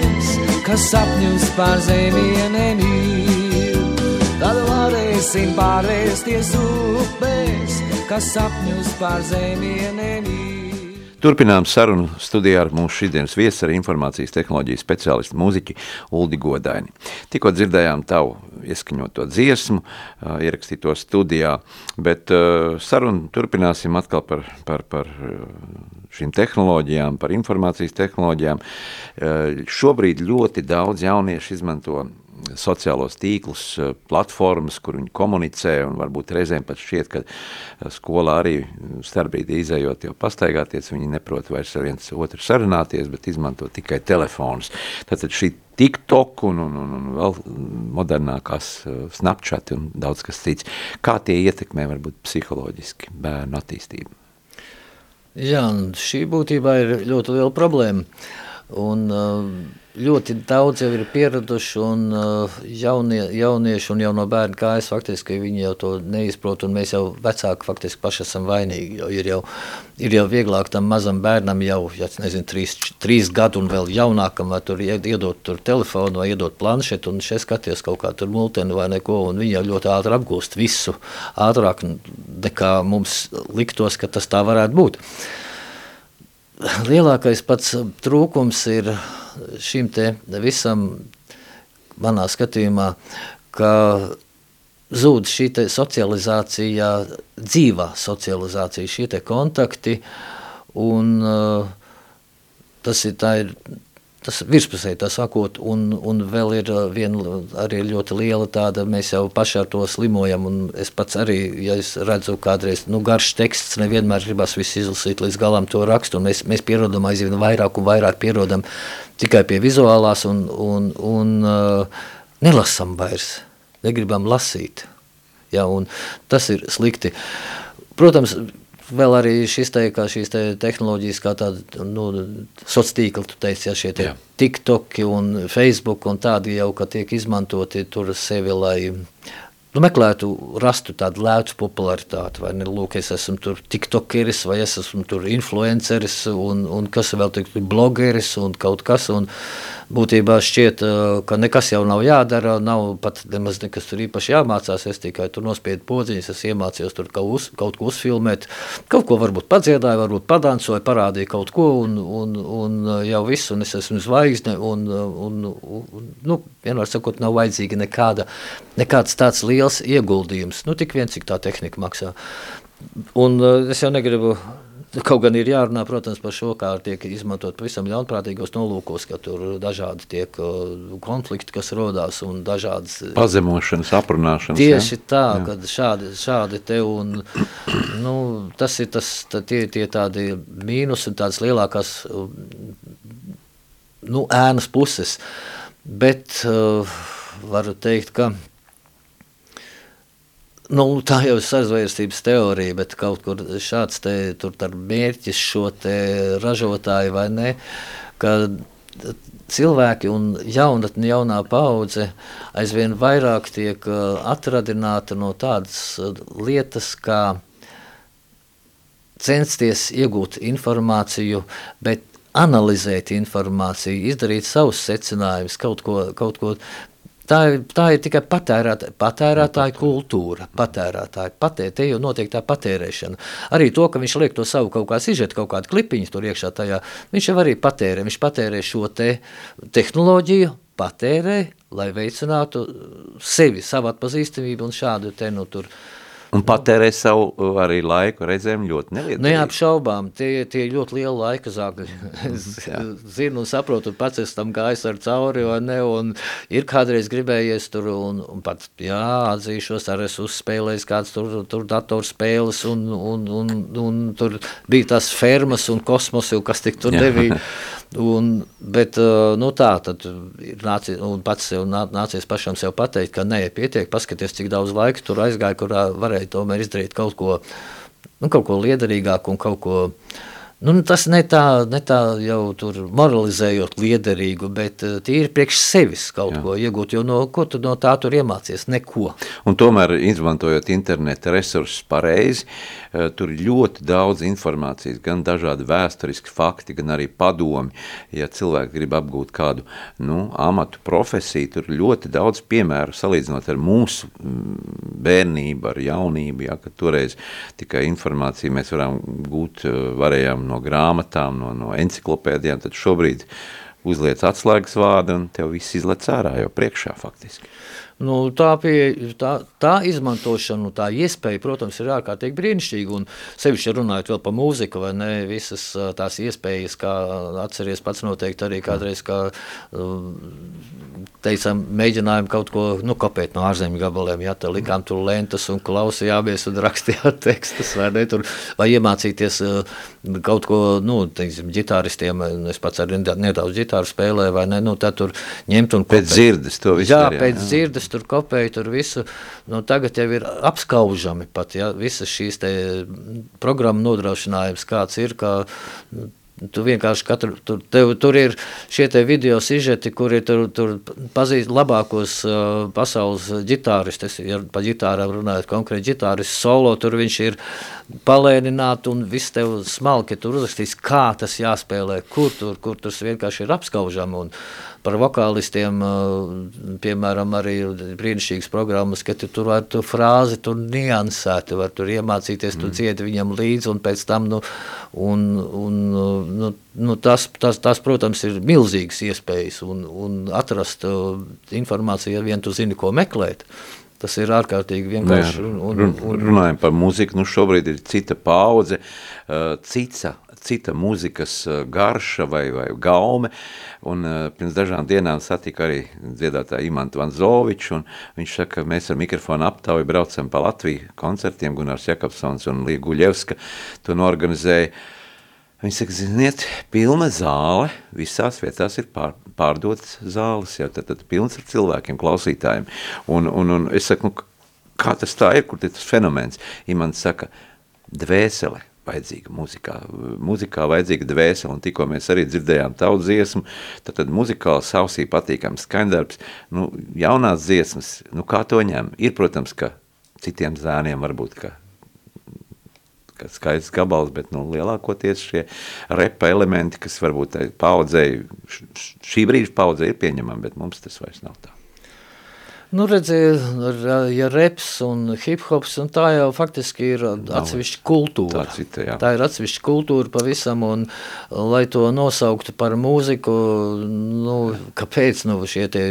C: kas sapņus pār zemienēm ir. Tad varēsim pārvērsties upēs, kas sapņus pār zemienēm ir.
A: Turpinām sarunu studijā ar mūsu šīdienas viesu, ar informācijas tehnoloģiju speciālistu mūziķi Uldi Godaini. Tikko dzirdējām tavu ieskaņoto dziesmu, ierakstīto studijā, bet sarunu turpināsim atkal par, par, par šīm tehnoloģijām, par informācijas tehnoloģijām. Šobrīd ļoti daudz jauniešu izmanto sociālos tīklus, eh, platformas, kur viņi komunicē, un varbūt reizēm pat šķiet, ka eh, skolā arī starpbrīdī izējot jau pastaigāties, viņi neprot vairs ar viens otru sarunāties, bet izmanto tikai telefonus. Tātad šī TikTok un, un, un, un vēl modernākās Snapchat un daudz kas cits. Kā tie ietekmē varbūt psiholoģiski bērnu attīstību?
B: Jā, šī būtībā ir ļoti liela problēma. Un, uh, ļoti daudz jau ir pieraduši, un uh, jaunie, jaunieši un jauno bērnu kājas faktiski viņi jau to neizprot, un mēs jau vecāki faktiski paši esam vainīgi, jo ir jau, ir jau vieglāk tam mazam bērnam jau, ja nezinu, trīs, trīs gadu un vēl jaunākam, vai tur iedot tur telefonu vai iedot planšetu, un šeit skaties kaut kā tur multeni vai neko, un viņi jau ļoti ātri apgūst visu, ātrāk nekā mums liktos, ka tas tā varētu būt. Lielākais pats trūkums ir šim te visam, manā skatījumā, ka zūd šī socializācija, dzīvā socializācija, šie kontakti, un uh, tas ir, ir tas virspusēji tā sakot, un, un vēl ir uh, viena arī ļoti liela tāda, mēs jau paši ar to slimojam, un es pats arī, ja es redzu kādreiz, nu garš teksts, nevienmēr gribas visu izlasīt līdz galam to rakstu, un mēs, mēs pierodam aizvien vairāk un vairāk pierodam tikai pie vizuālās un, un, un uh, nelasam vairs, negribam lasīt, ja, un tas ir slikti. Protams, Vēl arī šis te, kā šīs te tehnoloģijas, kā tāda nu, sociāla tīkla, tu teici, ja šie te TikTok un Facebook un tādi jau, ka tiek izmantoti tur sevi, lai nu, meklētu, rastu tādu lētu popularitāti. Vai ne, lūk, es esmu tur tiktokeris, vai es esmu tur influenceris, un, un kas vēl tik blogeris un kaut kas, un būtībā šķiet, ka nekas jau nav jādara, nav pat nemaz nekas tur īpaši jāmācās, es tikai tur nospiedu podziņas, es iemācījos tur kaut, uz, kaut ko uzfilmēt, kaut ko varbūt padziedāju, varbūt padancoju, parādīju kaut ko, un, un, un jau viss, un es esmu zvaigzne, un, un, un nu, vienmēr sakot, nav vajadzīga nekāda, nekāds tāds liels ieguldījums, nu tik vien, cik tā tehnika maksā. Un es jau negribu Kaut gan ir jārunā, protams, par šo, kā tiek izmantot pavisam ļaunprātīgos nolūkos, ka tur dažādi tiek uh, konflikti, kas rodās un dažādas...
A: Uh, Pazemošanas, aprunāšanas.
B: Tieši ja? tā, jā. kad šādi, šādi te un, nu, tas ir tas, tie, tie tādi mīnus un tādas lielākās, nu, ēnas puses. Bet uh, varu teikt, ka Nu, tā jau ir sazvērstības teorija, bet kaut kur šāds te, mērķis šo ražotāju vai ne, ka cilvēki un jaunatne, jaunā paudze aizvien vairāk tiek uh, atradināta no tādas uh, lietas, kā censties iegūt informāciju, bet analizēt informāciju, izdarīt savus secinājumus, kaut ko, kaut ko Tā tā ir tikai patērētāja, patērētāja kultūra. Patērētāja patē, te jau notiek tā patērēšana. Arī to, ka viņš liek to savu kaut kādu sižetu, kaut kādu klipiņu tur iekšā tajā, viņš jau arī patērē. Viņš patērē šo te tehnoloģiju, patērē, lai veicinātu sevi, savu atpazīstamību un šādu te nu tur uh,
A: Un patērē savu uh, arī laiku reizēm ļoti nelietīgi.
B: Neapšaubām, tie, tie ļoti liela laika zāgļi. es zinu un saprotu, pats es tam gājis ar cauri, vai ne, un ir kādreiz gribējies tur, un, un pat, jā, atzīšos, arī es uzspēlējis kāds tur, tur datorspēles, un, un, un, un tur bija tās fermas un kosmosi, kas tik tur devīja. Un, bet uh, nu tā, tad ir nācies, pats sev nācies pašam sev pateikt, ka nē, pietiek, paskaties, cik daudz laika tur aizgāja, kurā varēja tomēr izdarīt kaut ko, nu, kaut ko liederīgāku un kaut ko, Nu, tas ne tā, ne tā jau tur moralizējot liederīgu, bet uh, tīri priekš sevis kaut Jā. ko iegūt, jo no, ko tu no tā tur iemācies? Neko.
A: Un tomēr, izmantojot interneta resursus pareizi, uh, tur ļoti daudz informācijas, gan dažādi vēsturiski fakti, gan arī padomi. Ja cilvēki grib apgūt kādu nu, amatu profesiju, tur ļoti daudz piemēru salīdzinot ar mūsu mm, bērnību, ar jaunību, ja, kad toreiz tikai informāciju mēs varam gūt, uh, varējām no grāmatām, no, no enciklopēdijām, tad šobrīd uzliec atslēgas vārdu un tev viss izlec ārā jau priekšā faktiski.
B: Nu, tā, pie, tā, tā izmantošana, tā iespēja, protams, ir ārkārtīgi brīnišķīga. Un sevišķi runājot par mūziku, vai ne, visas tās iespējas, kā atceries pats noteikti arī kādreiz, kā teicām, mēģinājām kaut ko, nu, kopēt no ārzemju gabaliem, jā, tā likām tur lentas un klausījāmies un rakstījām tekstus, vai ne, tur, vai iemācīties kaut ko, nu, teiksim, ģitāristiem, es pats arī nedaudz ģitāru spēlēju, vai ne, nu, tad tur ņemt un
A: kopēt. Pēc dzirdes to visu
B: Jā, darījā, pēc jā. dzirdes tur kopēju, tur visu, nu, tagad jau ir apskaužami pat, ja, visas šīs programmu nodrošinājums, kāds ir, kā Tu vienkārši katru, tur, tev, tur ir šie video sižeti, kuri tur, tur pazīst labākos uh, pasaules ģitāristus. Ja par ģitārām runājot, konkrēti ģitārists solo, tur viņš ir palēnināt un viss tev smalki tur uzrakstīs, kā tas jāspēlē, kur tur, kur tas vienkārši ir apskaužami. Un, par vokālistiem, piemēram, arī brīnišķīgas programmas, ka tu tur var tu frāzi tur niansēt, tu var tur iemācīties, tu mm. dziedi viņam līdzi un pēc tam, nu, un, un, nu, nu, tas, tas, tas, protams, ir milzīgas iespējas un, un atrast informāciju, ja vien tu zini, ko meklēt. Tas ir ārkārtīgi vienkārši.
A: Un, un, un, runājam par mūziku, nu šobrīd ir cita paudze, uh, cita cita mūzikas eh, garša vai, vai gaume, un uh, pirms dažām dienām satika arī dziedātāju Imantu Vanzoviču, un viņš saka, ka mēs ar mikrofonu aptauju braucam pa Latviju koncertiem, Gunārs Jakobsons un Līga Guļevska to norganizēja, Viņi saka, ziniet, pilna zāle, visās vietās ir pār, pārdotas zāles, jau tad, tad pilns ar cilvēkiem, klausītājiem. Un, un, un es saku, nu, kā tas tā ir, kur tas fenomens? Imants saka, dvēsele, vajadzīga muzikā. Muzikā vajadzīga dvēsele, un tikko mēs arī dzirdējām tavu dziesmu, tad, tad muzikāli sausī patīkams skaņdarbs, nu, jaunās dziesmas, nu, kā to ņem? Ir, protams, ka citiem zēniem varbūt, ka ka skaists gabals, bet nu, lielākoties šie repa elementi, kas varbūt paudzei, šī brīža paudzei ir pieņemami, bet mums tas vairs nav tā.
B: Nu, redziet, ja reps un hip-hops, un tā jau faktiski ir atsevišķa kultūra.
A: Tā, cita, jā.
B: tā ir atsevišķa kultūra pavisam, un lai to nosauktu par mūziku, nu, kāpēc nu, šie tie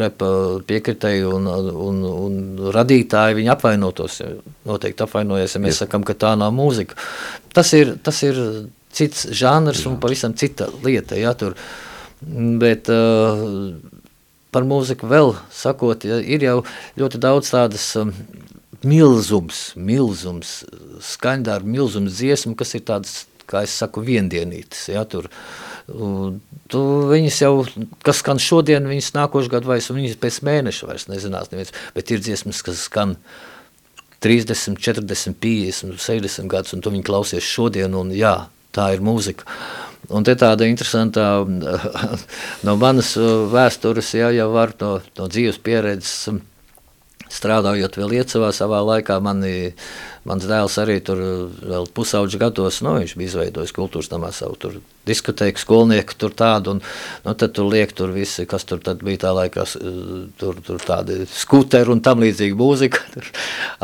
B: repa piekritēji un, un, un radītāji, viņi apvainotos, noteikti apvainojas, ja mēs jā. sakam, ka tā nav mūzika. Tas ir, tas ir cits žanrs jā. un pavisam cita lieta, ja, tur, bet... Uh, par mūziku vēl sakot, ja, ir jau ļoti daudz tādas um, milzums, milzums, skaņdārbu, milzums dziesmu, kas ir tādas, kā es saku, viendienītas, ja, tur, tu viņas jau, kas skan šodien, viņas nākošu gadu vairs, un viņas pēc mēneša vairs nezinās neviens, bet ir dziesmas, kas skan 30, 40, 50, 60 gadus, un tu viņu klausies šodien, un jā, tā ir mūzika. Un te tāda interesanta no manas uh, vēstures, ja jau var no, no dzīves pieredzes um, strādājot vēl Lietuvā savā laikā, mani, mans dēls arī tur vēl pusauģi gados, nu, viņš bija izveidojis kultūras namā savu tur diskotēku, skolnieku tur tādu, un nu, tad tur liek tur visi, kas tur tad bija tā laikā, tur, tur tādi skuteri un tam līdzīgi mūzika, tur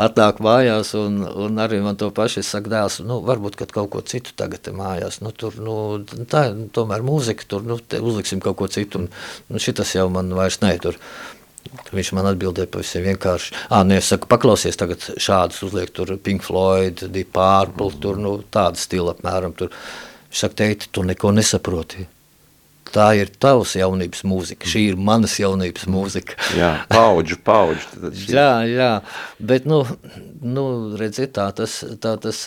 B: atnāk mājās, un, un arī man to paši saka dēls, nu, varbūt, kad kaut ko citu tagad te mājās, nu, tur, nu, tā, tomēr mūzika, tur, nu, te uzliksim kaut ko citu, un nu, šitas jau man vairs ne, tur, Viņš man atbildēja pavisam vienkārši. Ah, nu, es saku, paklausies tagad šādus uzliek, tur Pink Floyd, Deep Purple, mm. tur, nu, tāda stila apmēram. Tur. Viņš saka, teiti, tu neko nesaproti. Tā ir tavs jaunības mūzika, šī ir manas jaunības mūzika.
A: jā, paudžu, paudžu.
B: jā, jā, bet, nu, nu redziet, tā tas, tā tas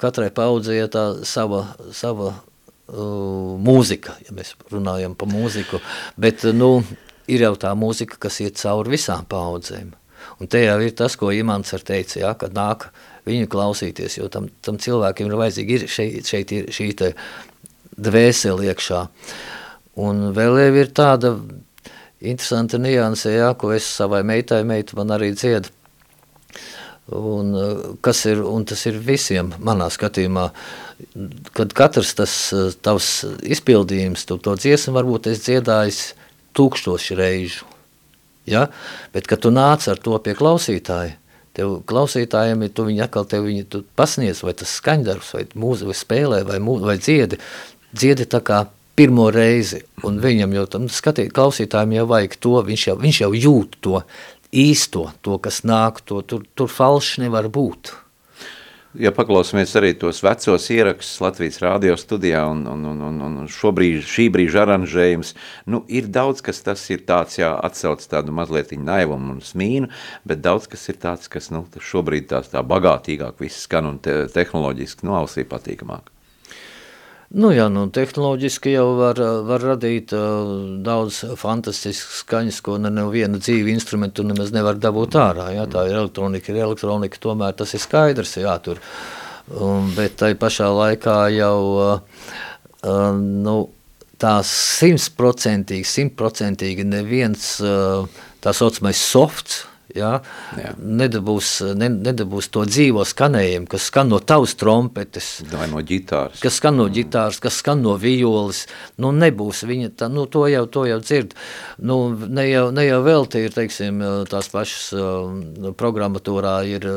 B: katrai paudzei tā sava, sava uh, mūzika, ja mēs runājam pa mūziku, bet, nu, ir jau tā mūzika, kas iet cauri visām paudzēm. Un te jau ir tas, ko Imants ar teica, ja, kad nāk viņu klausīties, jo tam, tam cilvēkiem ir vajadzīgi ir šeit, šeit ir šī te dvēseli iekšā. Un vēl jau ir tāda interesanta nianse, ja, ko es savai meitai, meita man arī dzied, un, kas ir, un tas ir visiem manā skatījumā, kad katrs tas tavs izpildījums, tu to dziesmu varbūt es dziedājis tūkstoši reižu. Ja? Bet, kad tu nāc ar to pie klausītāja, tev klausītājiem, ja tu viņi atkal tev viņi tu pasniedz, vai tas skaņdarbs, vai mūzika, vai spēlē, vai, mū, vai dziedi, dziedi tā kā pirmo reizi, un viņam jau tam skatīt, klausītājiem jau vajag to, viņš jau, viņš jau jūt to īsto, to, kas nāk, to, tur, tur falšs nevar būt
A: ja paklausāmies arī tos vecos ierakstus Latvijas rādio studijā un, un, un, un, un šobrīd, šī brīža aranžējums, nu, ir daudz, kas tas ir tāds, jā, atsauc tādu mazliet naivumu un smīnu, bet daudz, kas ir tāds, kas, nu, šobrīd tās tā bagātīgāk viss skan un te, tehnoloģiski, nu, ausī patīkamāk.
B: Nu, jā, nu, tehnoloģiski jau var, var radīt uh, daudz fantastiskas skaņas, ko ne, neviena dzīva instrumentu nemaz nevar dabūt ārā. Jā, tā ir elektronika, ir elektronika, tomēr tas ir skaidrs, jā, tur. Um, bet tai pašā laikā jau, uh, uh, nu, tā simtprocentīgi, simtprocentīgi neviens uh, tā saucamais softs, Ja? Jā. Nedabūs, ne, nedabūs to dzīvo skanējumu, kas skan no tavas trompetes.
A: Vai no ģitāras.
B: Kas skan no ģitāras, kas skan no violas. Nu, nebūs viņa, tā, nu, to jau, to jau dzird. Nu, ne jau, ne jau vēl tie ir, teiksim, tās pašas uh, programmatūrā ir,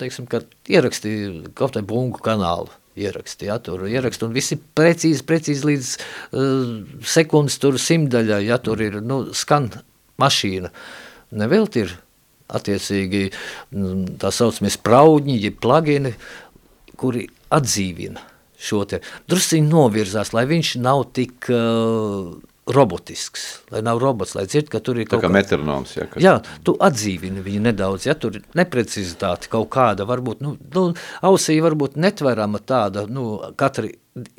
B: teiksim, ka ieraksti kaut vai bungu kanālu ieraksti, ja, tur ieraksti, un visi precīzi, precīzi līdz uh, sekundes tur simdaļā, ja tur ir, nu, skan mašīna. Nevēlt ir attiecīgi mm, tā saucamie spraudņi, jeb plugini, kuri atdzīvina šo te. Drusciņi novirzās, lai viņš nav tik uh, robotisks, lai nav robots, lai dzird, ka tur ir
A: kaut kā... Tā kā metronoms, ja. Kas...
B: Jā, tu atdzīvini viņu nedaudz, ja tur ir neprecizitāte kaut kāda, varbūt, nu, nu ausī varbūt netverama tāda, nu, katri,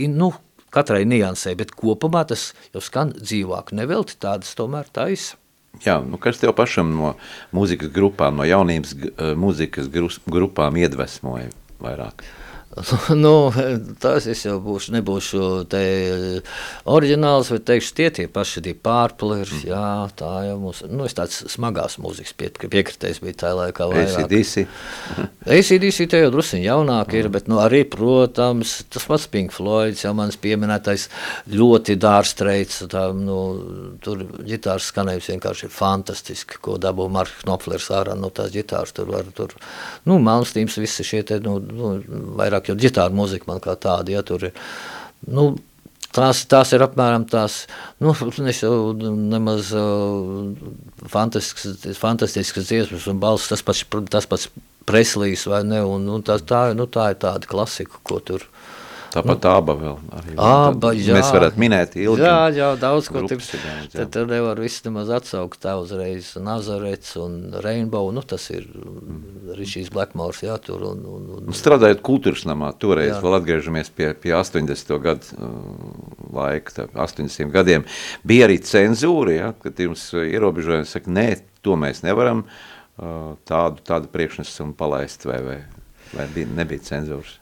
B: nu, katrai niansē, bet kopumā tas jau skan dzīvāk, nevelti tādas tomēr taisa.
A: Jā, nu kas tev pašam no mūzikas grupām, no jaunības uh, mūzikas grupām iedvesmoja vairāk?
B: nu, tas es jau būšu, nebūšu te oriģināls, bet teikšu tie tie paši tie pārplis, mm. jā, tā jau mums, nu, es tāds smagās mūzikas pie, piekritējis bija tā laikā.
A: ACDC.
B: ACDC te jau drusiņ jaunāk mm. ir, bet, nu, arī, protams, tas pats Pink Floyds, jau mans pieminētais ļoti dārstreits, tā, nu, tur ģitārs skanējums vienkārši ir fantastiski, ko dabū Marks Knopflers ārā no tās ģitārs, tur var, tur, nu, Malmstīms, visi šie te, nu, nu vairāk vairāk, jo ģitāra mūzika man kā tāda, ja tur ir, nu, tās, tās ir apmēram tās, nu, es jau nemaz uh, fantastisks, fantastisks dziesmas un balss, tas pats, tas pats Preslīs vai ne, un, un tā, tā, nu, tā ir tāda klasika, ko tur,
A: Tāpat nu, aba vēl. Arī,
B: aba, jā.
A: Mēs varētu minēt ilgi.
B: Jā, jā, daudz ko tur. Tad tur nevar visu nemaz atsaukt tā uzreiz. Nazarets un Rainbow, nu tas ir mm. Rišijs Blackmores, jā, tur. Un, un, un,
A: Strādājot kultūras namā, toreiz jā. vēl atgriežamies pie, pie 80. gadu uh, laika, tā, 80 gadiem, bija arī cenzūra, ja, kad jums ierobežojumi saka, nē, to mēs nevaram uh, tādu, tādu priekšnesumu palaist vai, vai, vai bija, nebija cenzūras.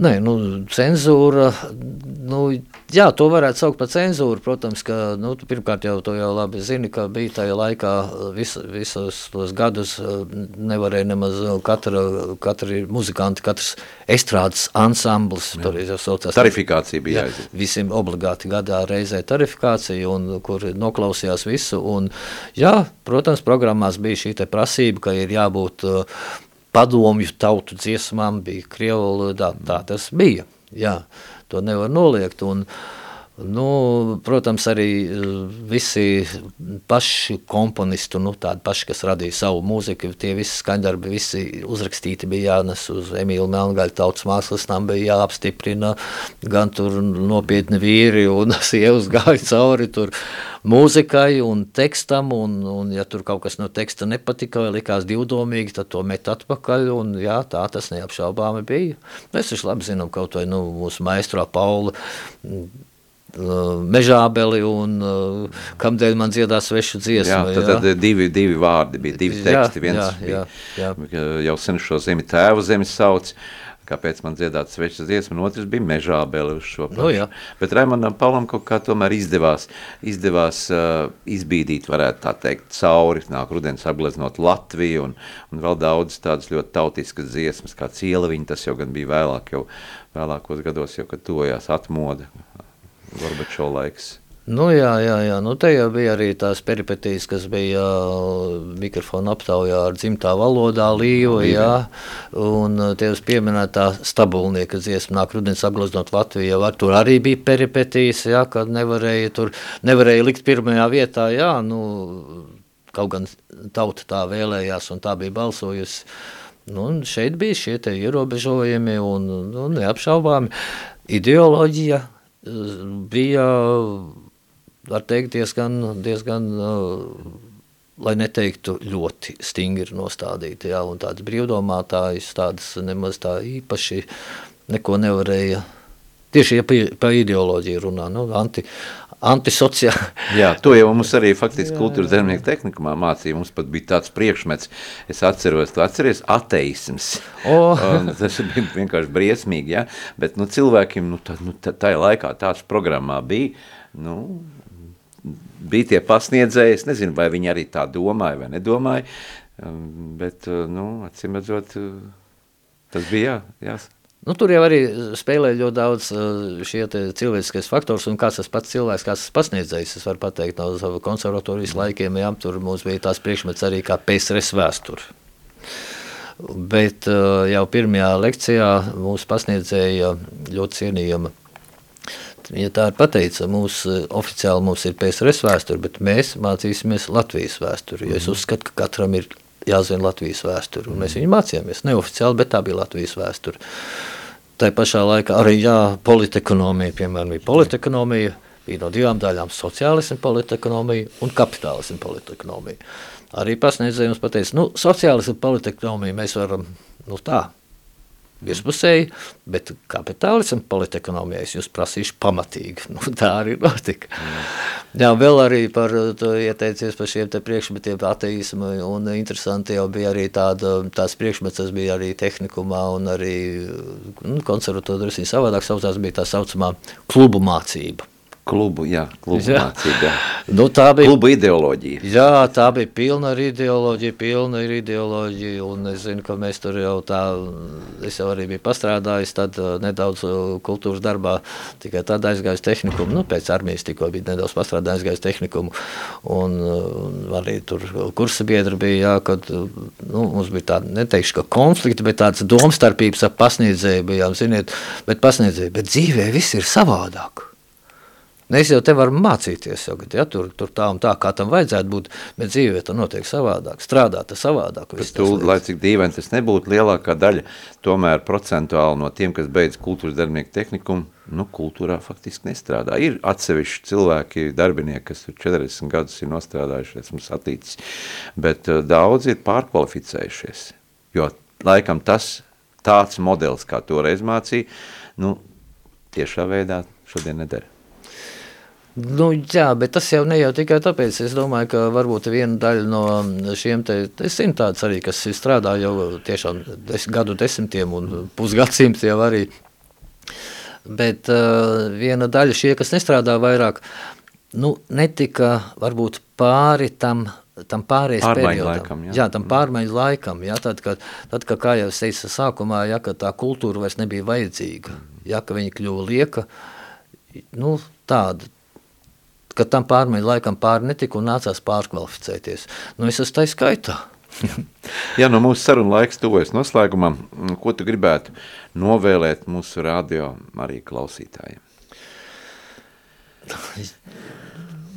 B: Nē, nu, cenzūra, nu, jā, to varētu saukt par cenzūru. Protams, ka nu, pirmkārt jau to jau labi zini, ka bija tajā laikā vis, visos tos gadus nevarēja nemaz katra, katra muzikanti, katrs estrādes ansamblis, jā. tur jau saucās.
A: Tarifikācija bija
B: jā, jāiziet. Visiem obligāti gadā reizē tarifikācija, un kur noklausījās visu. Un, jā, protams, programmās bija šī prasība, ka ir jābūt padomju tautu dziesmām bija krievu valodā, tā tas bija, jā, to nevar noliegt, un, nu, protams, arī eh, visi paši komponisti, nu, tādi paši, kas radīja savu mūziku, tie visi skaņdarbi, visi uzrakstīti bija jānes uz Emīlu Melngaļu tautas mākslas nam bija jāapstiprina, gan tur nopietni vīri un sievas gāja cauri tur, mūzikai un tekstam, un, un ja tur kaut kas no teksta nepatika vai likās divdomīgi, tad to met atpakaļ, un jā, tā tas neapšaubāmi bija. Mēs taču labi zinām kaut vai nu, mūsu maistro Paula, mežābeli un uh, kamdēļ man dziedās svešu dziesmu.
A: Jā, tad, jā. tad divi, divi vārdi bija, divi teksti. Jā, Viens jā, jā, jā. jau sen šo zemi tēvu zemi sauc, kāpēc man dziedāt svečas dziesmu, un otrs bija mežābeli uz šo pašu.
B: Nu, jā.
A: Bet Raimondam Paulam kaut kā tomēr izdevās, izdevās uh, izbīdīt, varētu tā teikt, cauri, nāk rudens apgleznot Latviju, un, un vēl daudz tādas ļoti tautiskas dziesmas, kā Cielaviņa, tas jau gan bija vēlāk, jau vēlākos gados, jau, kad tojās atmoda, Gorbačo laiks.
B: Nu, jā, jā, jā. Nu, te jau bija arī tās peripetijas, kas bija uh, mikrofona aptaujā ar dzimtā valodā, līvu, jā, un uh, tevis pieminētā stabulnieka dziesma nāk rudens apgloznot Latviju, jau ar tur arī bija peripetijas, jā, kad nevarēja tur, nevarēja likt pirmajā vietā, jā, nu, kaut gan tauta tā vēlējās un tā bija balsojusi. Nu, šeit bija šie ierobežojumi un nu, neapšaubāmi. Ideoloģija bija var teikt, diezgan, diezgan uh, lai neteiktu ļoti stingri nostādīti. Jā, un tāds brīvdomātājs tādas nemaz tā īpaši neko nevarēja. Tieši ja pa, pa ideoloģiju runā, nu, anti, antisociāli.
A: Jā, to jau mums arī faktiski kultūras zemnieku tehnikumā mācīja. Mums pat bija tāds priekšmets, es atceros, tu atceries, ateisms. Oh. tas bija vienkārši briesmīgi, ja? bet nu, cilvēkiem nu, tā, nu, tā, tajā laikā tāds programmā bija, nu, bija tie pasniedzēji, es nezinu, vai viņi arī tā domāja vai nedomāja, um, bet, uh, nu, acīm redzot, uh, tas bija jā, jās.
B: Nu, tur jau arī spēlē ļoti daudz uh, šie cilvēciskais faktors, un kāds tas pats cilvēks, kāds tas pasniedzējs, es varu pateikt no savu konservatorijas laikiem, jā, tur mums bija tās priekšmets arī kā PSRS vēsture. Bet jau pirmajā lekcijā mūsu pasniedzēja ļoti cienījama Ja tā ir pateica, mums eh, oficiāli mums ir PSRS vēsture, bet mēs mācīsimies Latvijas vēsturi, jo es mhm. uzskatu, ka katram ir jāzina Latvijas vēsturi, un mēs viņu mācījāmies neoficiāli, bet tā bija Latvijas vēsture. Tā pašā laikā arī jā, politekonomija, piemēram, bija politekonomija, bija no divām daļām – sociālismu politekonomija un kapitālismu politekonomija. Arī pasniedzējums pateica, nu, sociālismu politekonomiju mēs varam, nu tā, virspusēji, bet kapitālismu politekonomijā es jūs prasīšu pamatīgi. Nu, tā arī notika. Mm. Jā, vēl arī par to ieteicies par šiem te priekšmetiem ateismu, un interesanti jau bija arī tāda, tās priekšmets, tas bija arī tehnikumā, un arī nu, konservatorijas viņa savādāk saucās, bija tā saucamā klubu mācība.
A: Klubu, jā, klubu jā. mācība.
B: Nu, tā bija
A: klubu ideoloģija.
B: Jā, tā bija pilna ar ideoloģiju, pilna ar ideoloģiju, un es zinu, ka mēs tur jau tā, es jau arī biju pastrādājis tad uh, nedaudz uh, kultūras darbā, tikai tad aizgājis tehnikumu, nu, pēc armijas tikko bija nedaudz pastrādājis aizgājis tehnikumu, un, un arī tur kursa biedri bija, jā, kad, nu, mums bija tāda, neteikšu, ka konflikti, bet tāds domstarpības ap pasniedzēju bijām, ziniet, bet pasniedzēju, bet dzīvē viss ir savādāk. Nu, es jau te varu mācīties, jau, ja, tur, tur tā un tā, kā tam vajadzētu būt, bet dzīvē tur notiek savādāk, strādāt savādāk.
A: Bet tu, lai cik dīvaini tas nebūtu, lielākā daļa tomēr procentuāli no tiem, kas beidz kultūras darbinieku tehnikumu, nu, kultūrā faktiski nestrādā. Ir atsevišķi cilvēki, darbinieki, kas tur 40 gadus ir nostrādājuši, esmu saticis, bet uh, daudzi ir pārkvalificējušies, jo laikam tas tāds modelis, kā toreiz mācīja, nu, tiešā veidā šodien nedara.
B: Nu, jā, bet tas jau ne jau tikai tāpēc. Es domāju, ka varbūt viena daļa no šiem te, es zinu tāds arī, kas strādā jau tiešām des, gadu desmitiem un pusgadsimts jau arī. Bet uh, viena daļa šie, kas nestrādā vairāk, nu, netika varbūt pāri tam tam pārējais
A: periodam. Laikam, jā.
B: jā, tam pārmaiņu laikam. Jā, tad, kad, tad, kad, kā jau es teicu sākumā, jā, ka tā kultūra vairs nebija vajadzīga, jā, ka viņa kļuva lieka, nu, tāda, ka tam pārmaiņu laikam pāri netika un nācās pārkvalificēties. Nu, es esmu tā skaitā.
A: Jā, no mūsu sarunu laiks tuvojas noslēgumam. Ko tu gribētu novēlēt mūsu radio arī klausītājiem?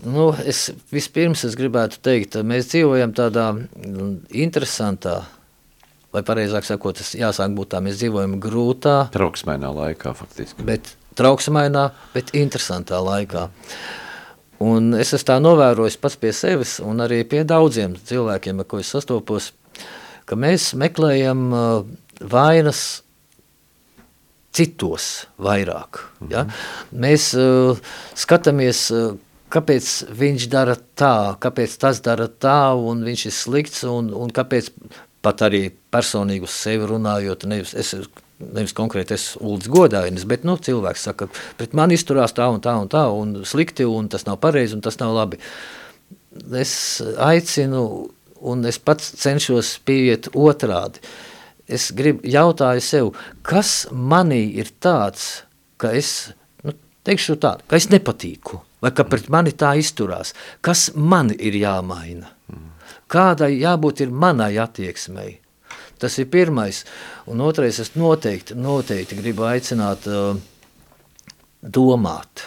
B: Nu, es vispirms es gribētu teikt, mēs dzīvojam tādā interesantā, vai pareizāk sakot, tas jāsāk būt tā, mēs dzīvojam grūtā.
A: Trauksmainā laikā faktiski.
B: Bet trauksmainā, bet interesantā laikā. Uh, Un es esmu tā novērojis pats pie sevis un arī pie daudziem cilvēkiem, ar ko es sastopos, ka mēs meklējam uh, vainas citos vairāk. Ja? Mhm. Mēs uh, skatāmies, uh, kāpēc viņš dara tā, kāpēc tas dara tā, un viņš ir slikts, un, un kāpēc pat arī personīgi uz sevi runājot, nevis es nevis konkrēti es Uldis Godainis, bet nu, cilvēks saka, pret mani izturās tā un tā un tā, un slikti, un tas nav pareizi, un tas nav labi. Es aicinu, un es pats cenšos pieiet otrādi. Es gribu jautāju sev, kas manī ir tāds, ka es, nu, teikšu tā, ka es nepatīku, vai ka pret mani tā izturās, kas man ir jāmaina, kādai jābūt ir manai attieksmei. Tas ir pirmais, un otrais es noteikti, noteikti gribu aicināt uh, domāt.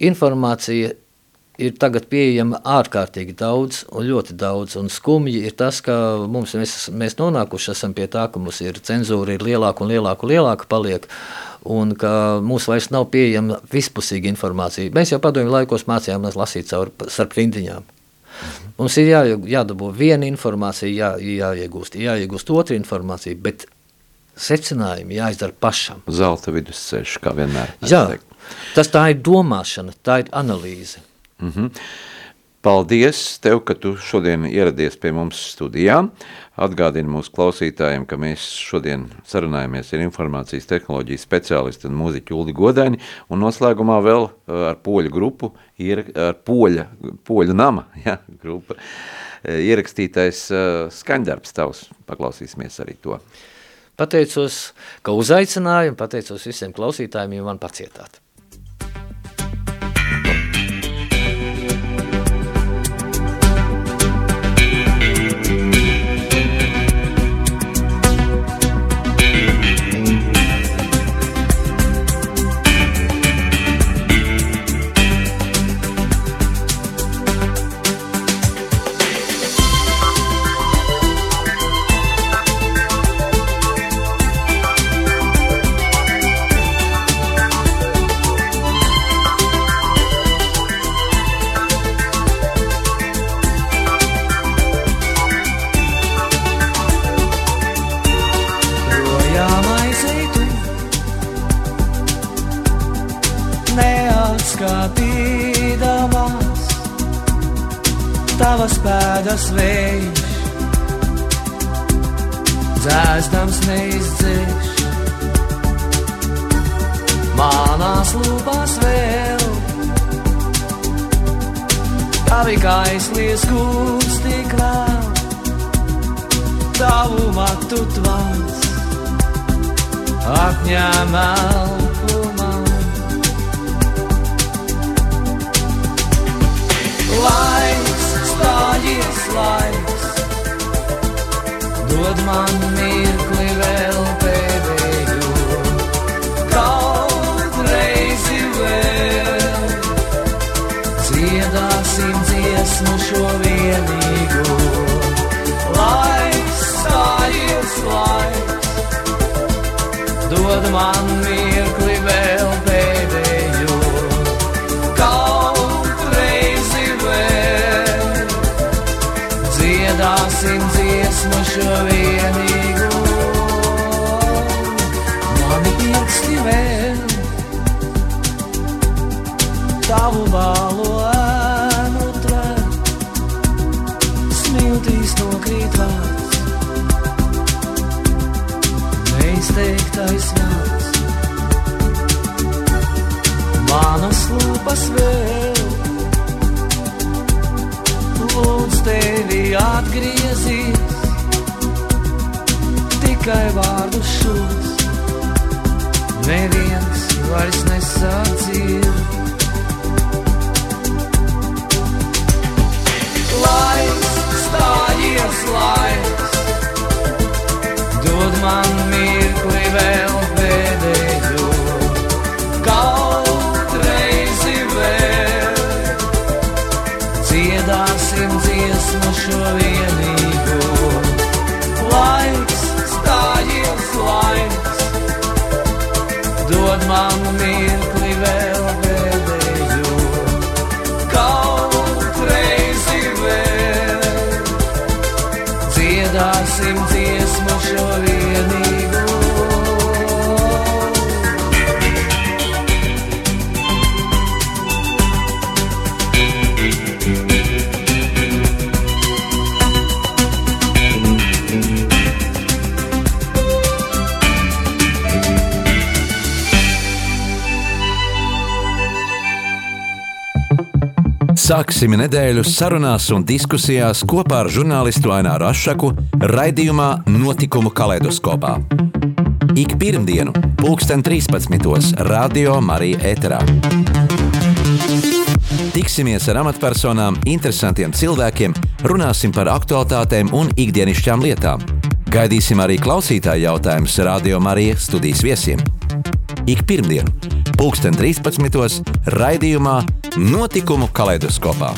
B: Informācija ir tagad pieejama ārkārtīgi daudz un ļoti daudz. Un skumji ir tas, ka mums, mēs, mēs nonākuši esam pie tā, ka mums ir cenzūra ir lielāka un lielāka un lielāka paliek. Un ka mums vairs nav pieejama vispusīga informācija. Mēs jau padomju laikos mācījāmies lasīt caur starp rindiņām. Mums ir jā, jādabū viena informācija, jā, jāiegūst, jāiegūst otra informācija, bet secinājumi jāizdara pašam.
A: Zelta vidusceļš, kā vienmēr.
B: Jā, tas tā ir domāšana, tā ir analīze.
A: Mm -hmm. Paldies tev, ka tu šodien ieradies pie mums studijā. Atgādinu mūsu klausītājiem, ka mēs šodien sarunājamies ar informācijas tehnoloģijas speciālistu un mūziķu Uldi Godaini, un noslēgumā vēl uh, ar poļu grupu, ar poļa, poļu nama ja, grupa, uh, ierakstītais uh, skaņdarbs tavs. Paklausīsimies arī to.
B: Pateicos, ka uzaicināju, un pateicos visiem klausītājiem, jo man pacietāt.
C: Pēdas vējš, dzēsdams neizdzēš. Manās lūpās vēl, tavi kaislies kūts tik vēl, tavu matu tvans, atņem elpu Lai stājies laiks, dod man mirkli vēl pēdējo, kaut reizi vēl. Dziedāsim dziesmu šo vienīgo, laiks stājies laiks, dod man mirkli vēl šo vienīgo. Mani pirksti vēl, tavu bālo ēnu tver, smiltīs nokrīt vārds, neizteiktais vārds. Manas lūpas vēl. Lūdz tevi atgriezīs, tikai vārdu šos, neviens vairs nesacīja. Laiks, stājies laiks, dod man mirkli
D: Sāksim nedēļu sarunās un diskusijās kopā ar žurnālistu Aināru Rošu raidījumā Notikumu kaleidoskopā. Ik pirmdienu, pulksten 13. Radio Marija Eterā.
A: Tiksimies ar amatpersonām, interesantiem cilvēkiem, runāsim par aktuālitātēm un ikdienišķām lietām. Gaidīsim arī klausītāju jautājumus Radio Marijas studijas viesiem. Ik pirmdienu, pulksten 13. raidījumā Notikumu kaleidoskopā.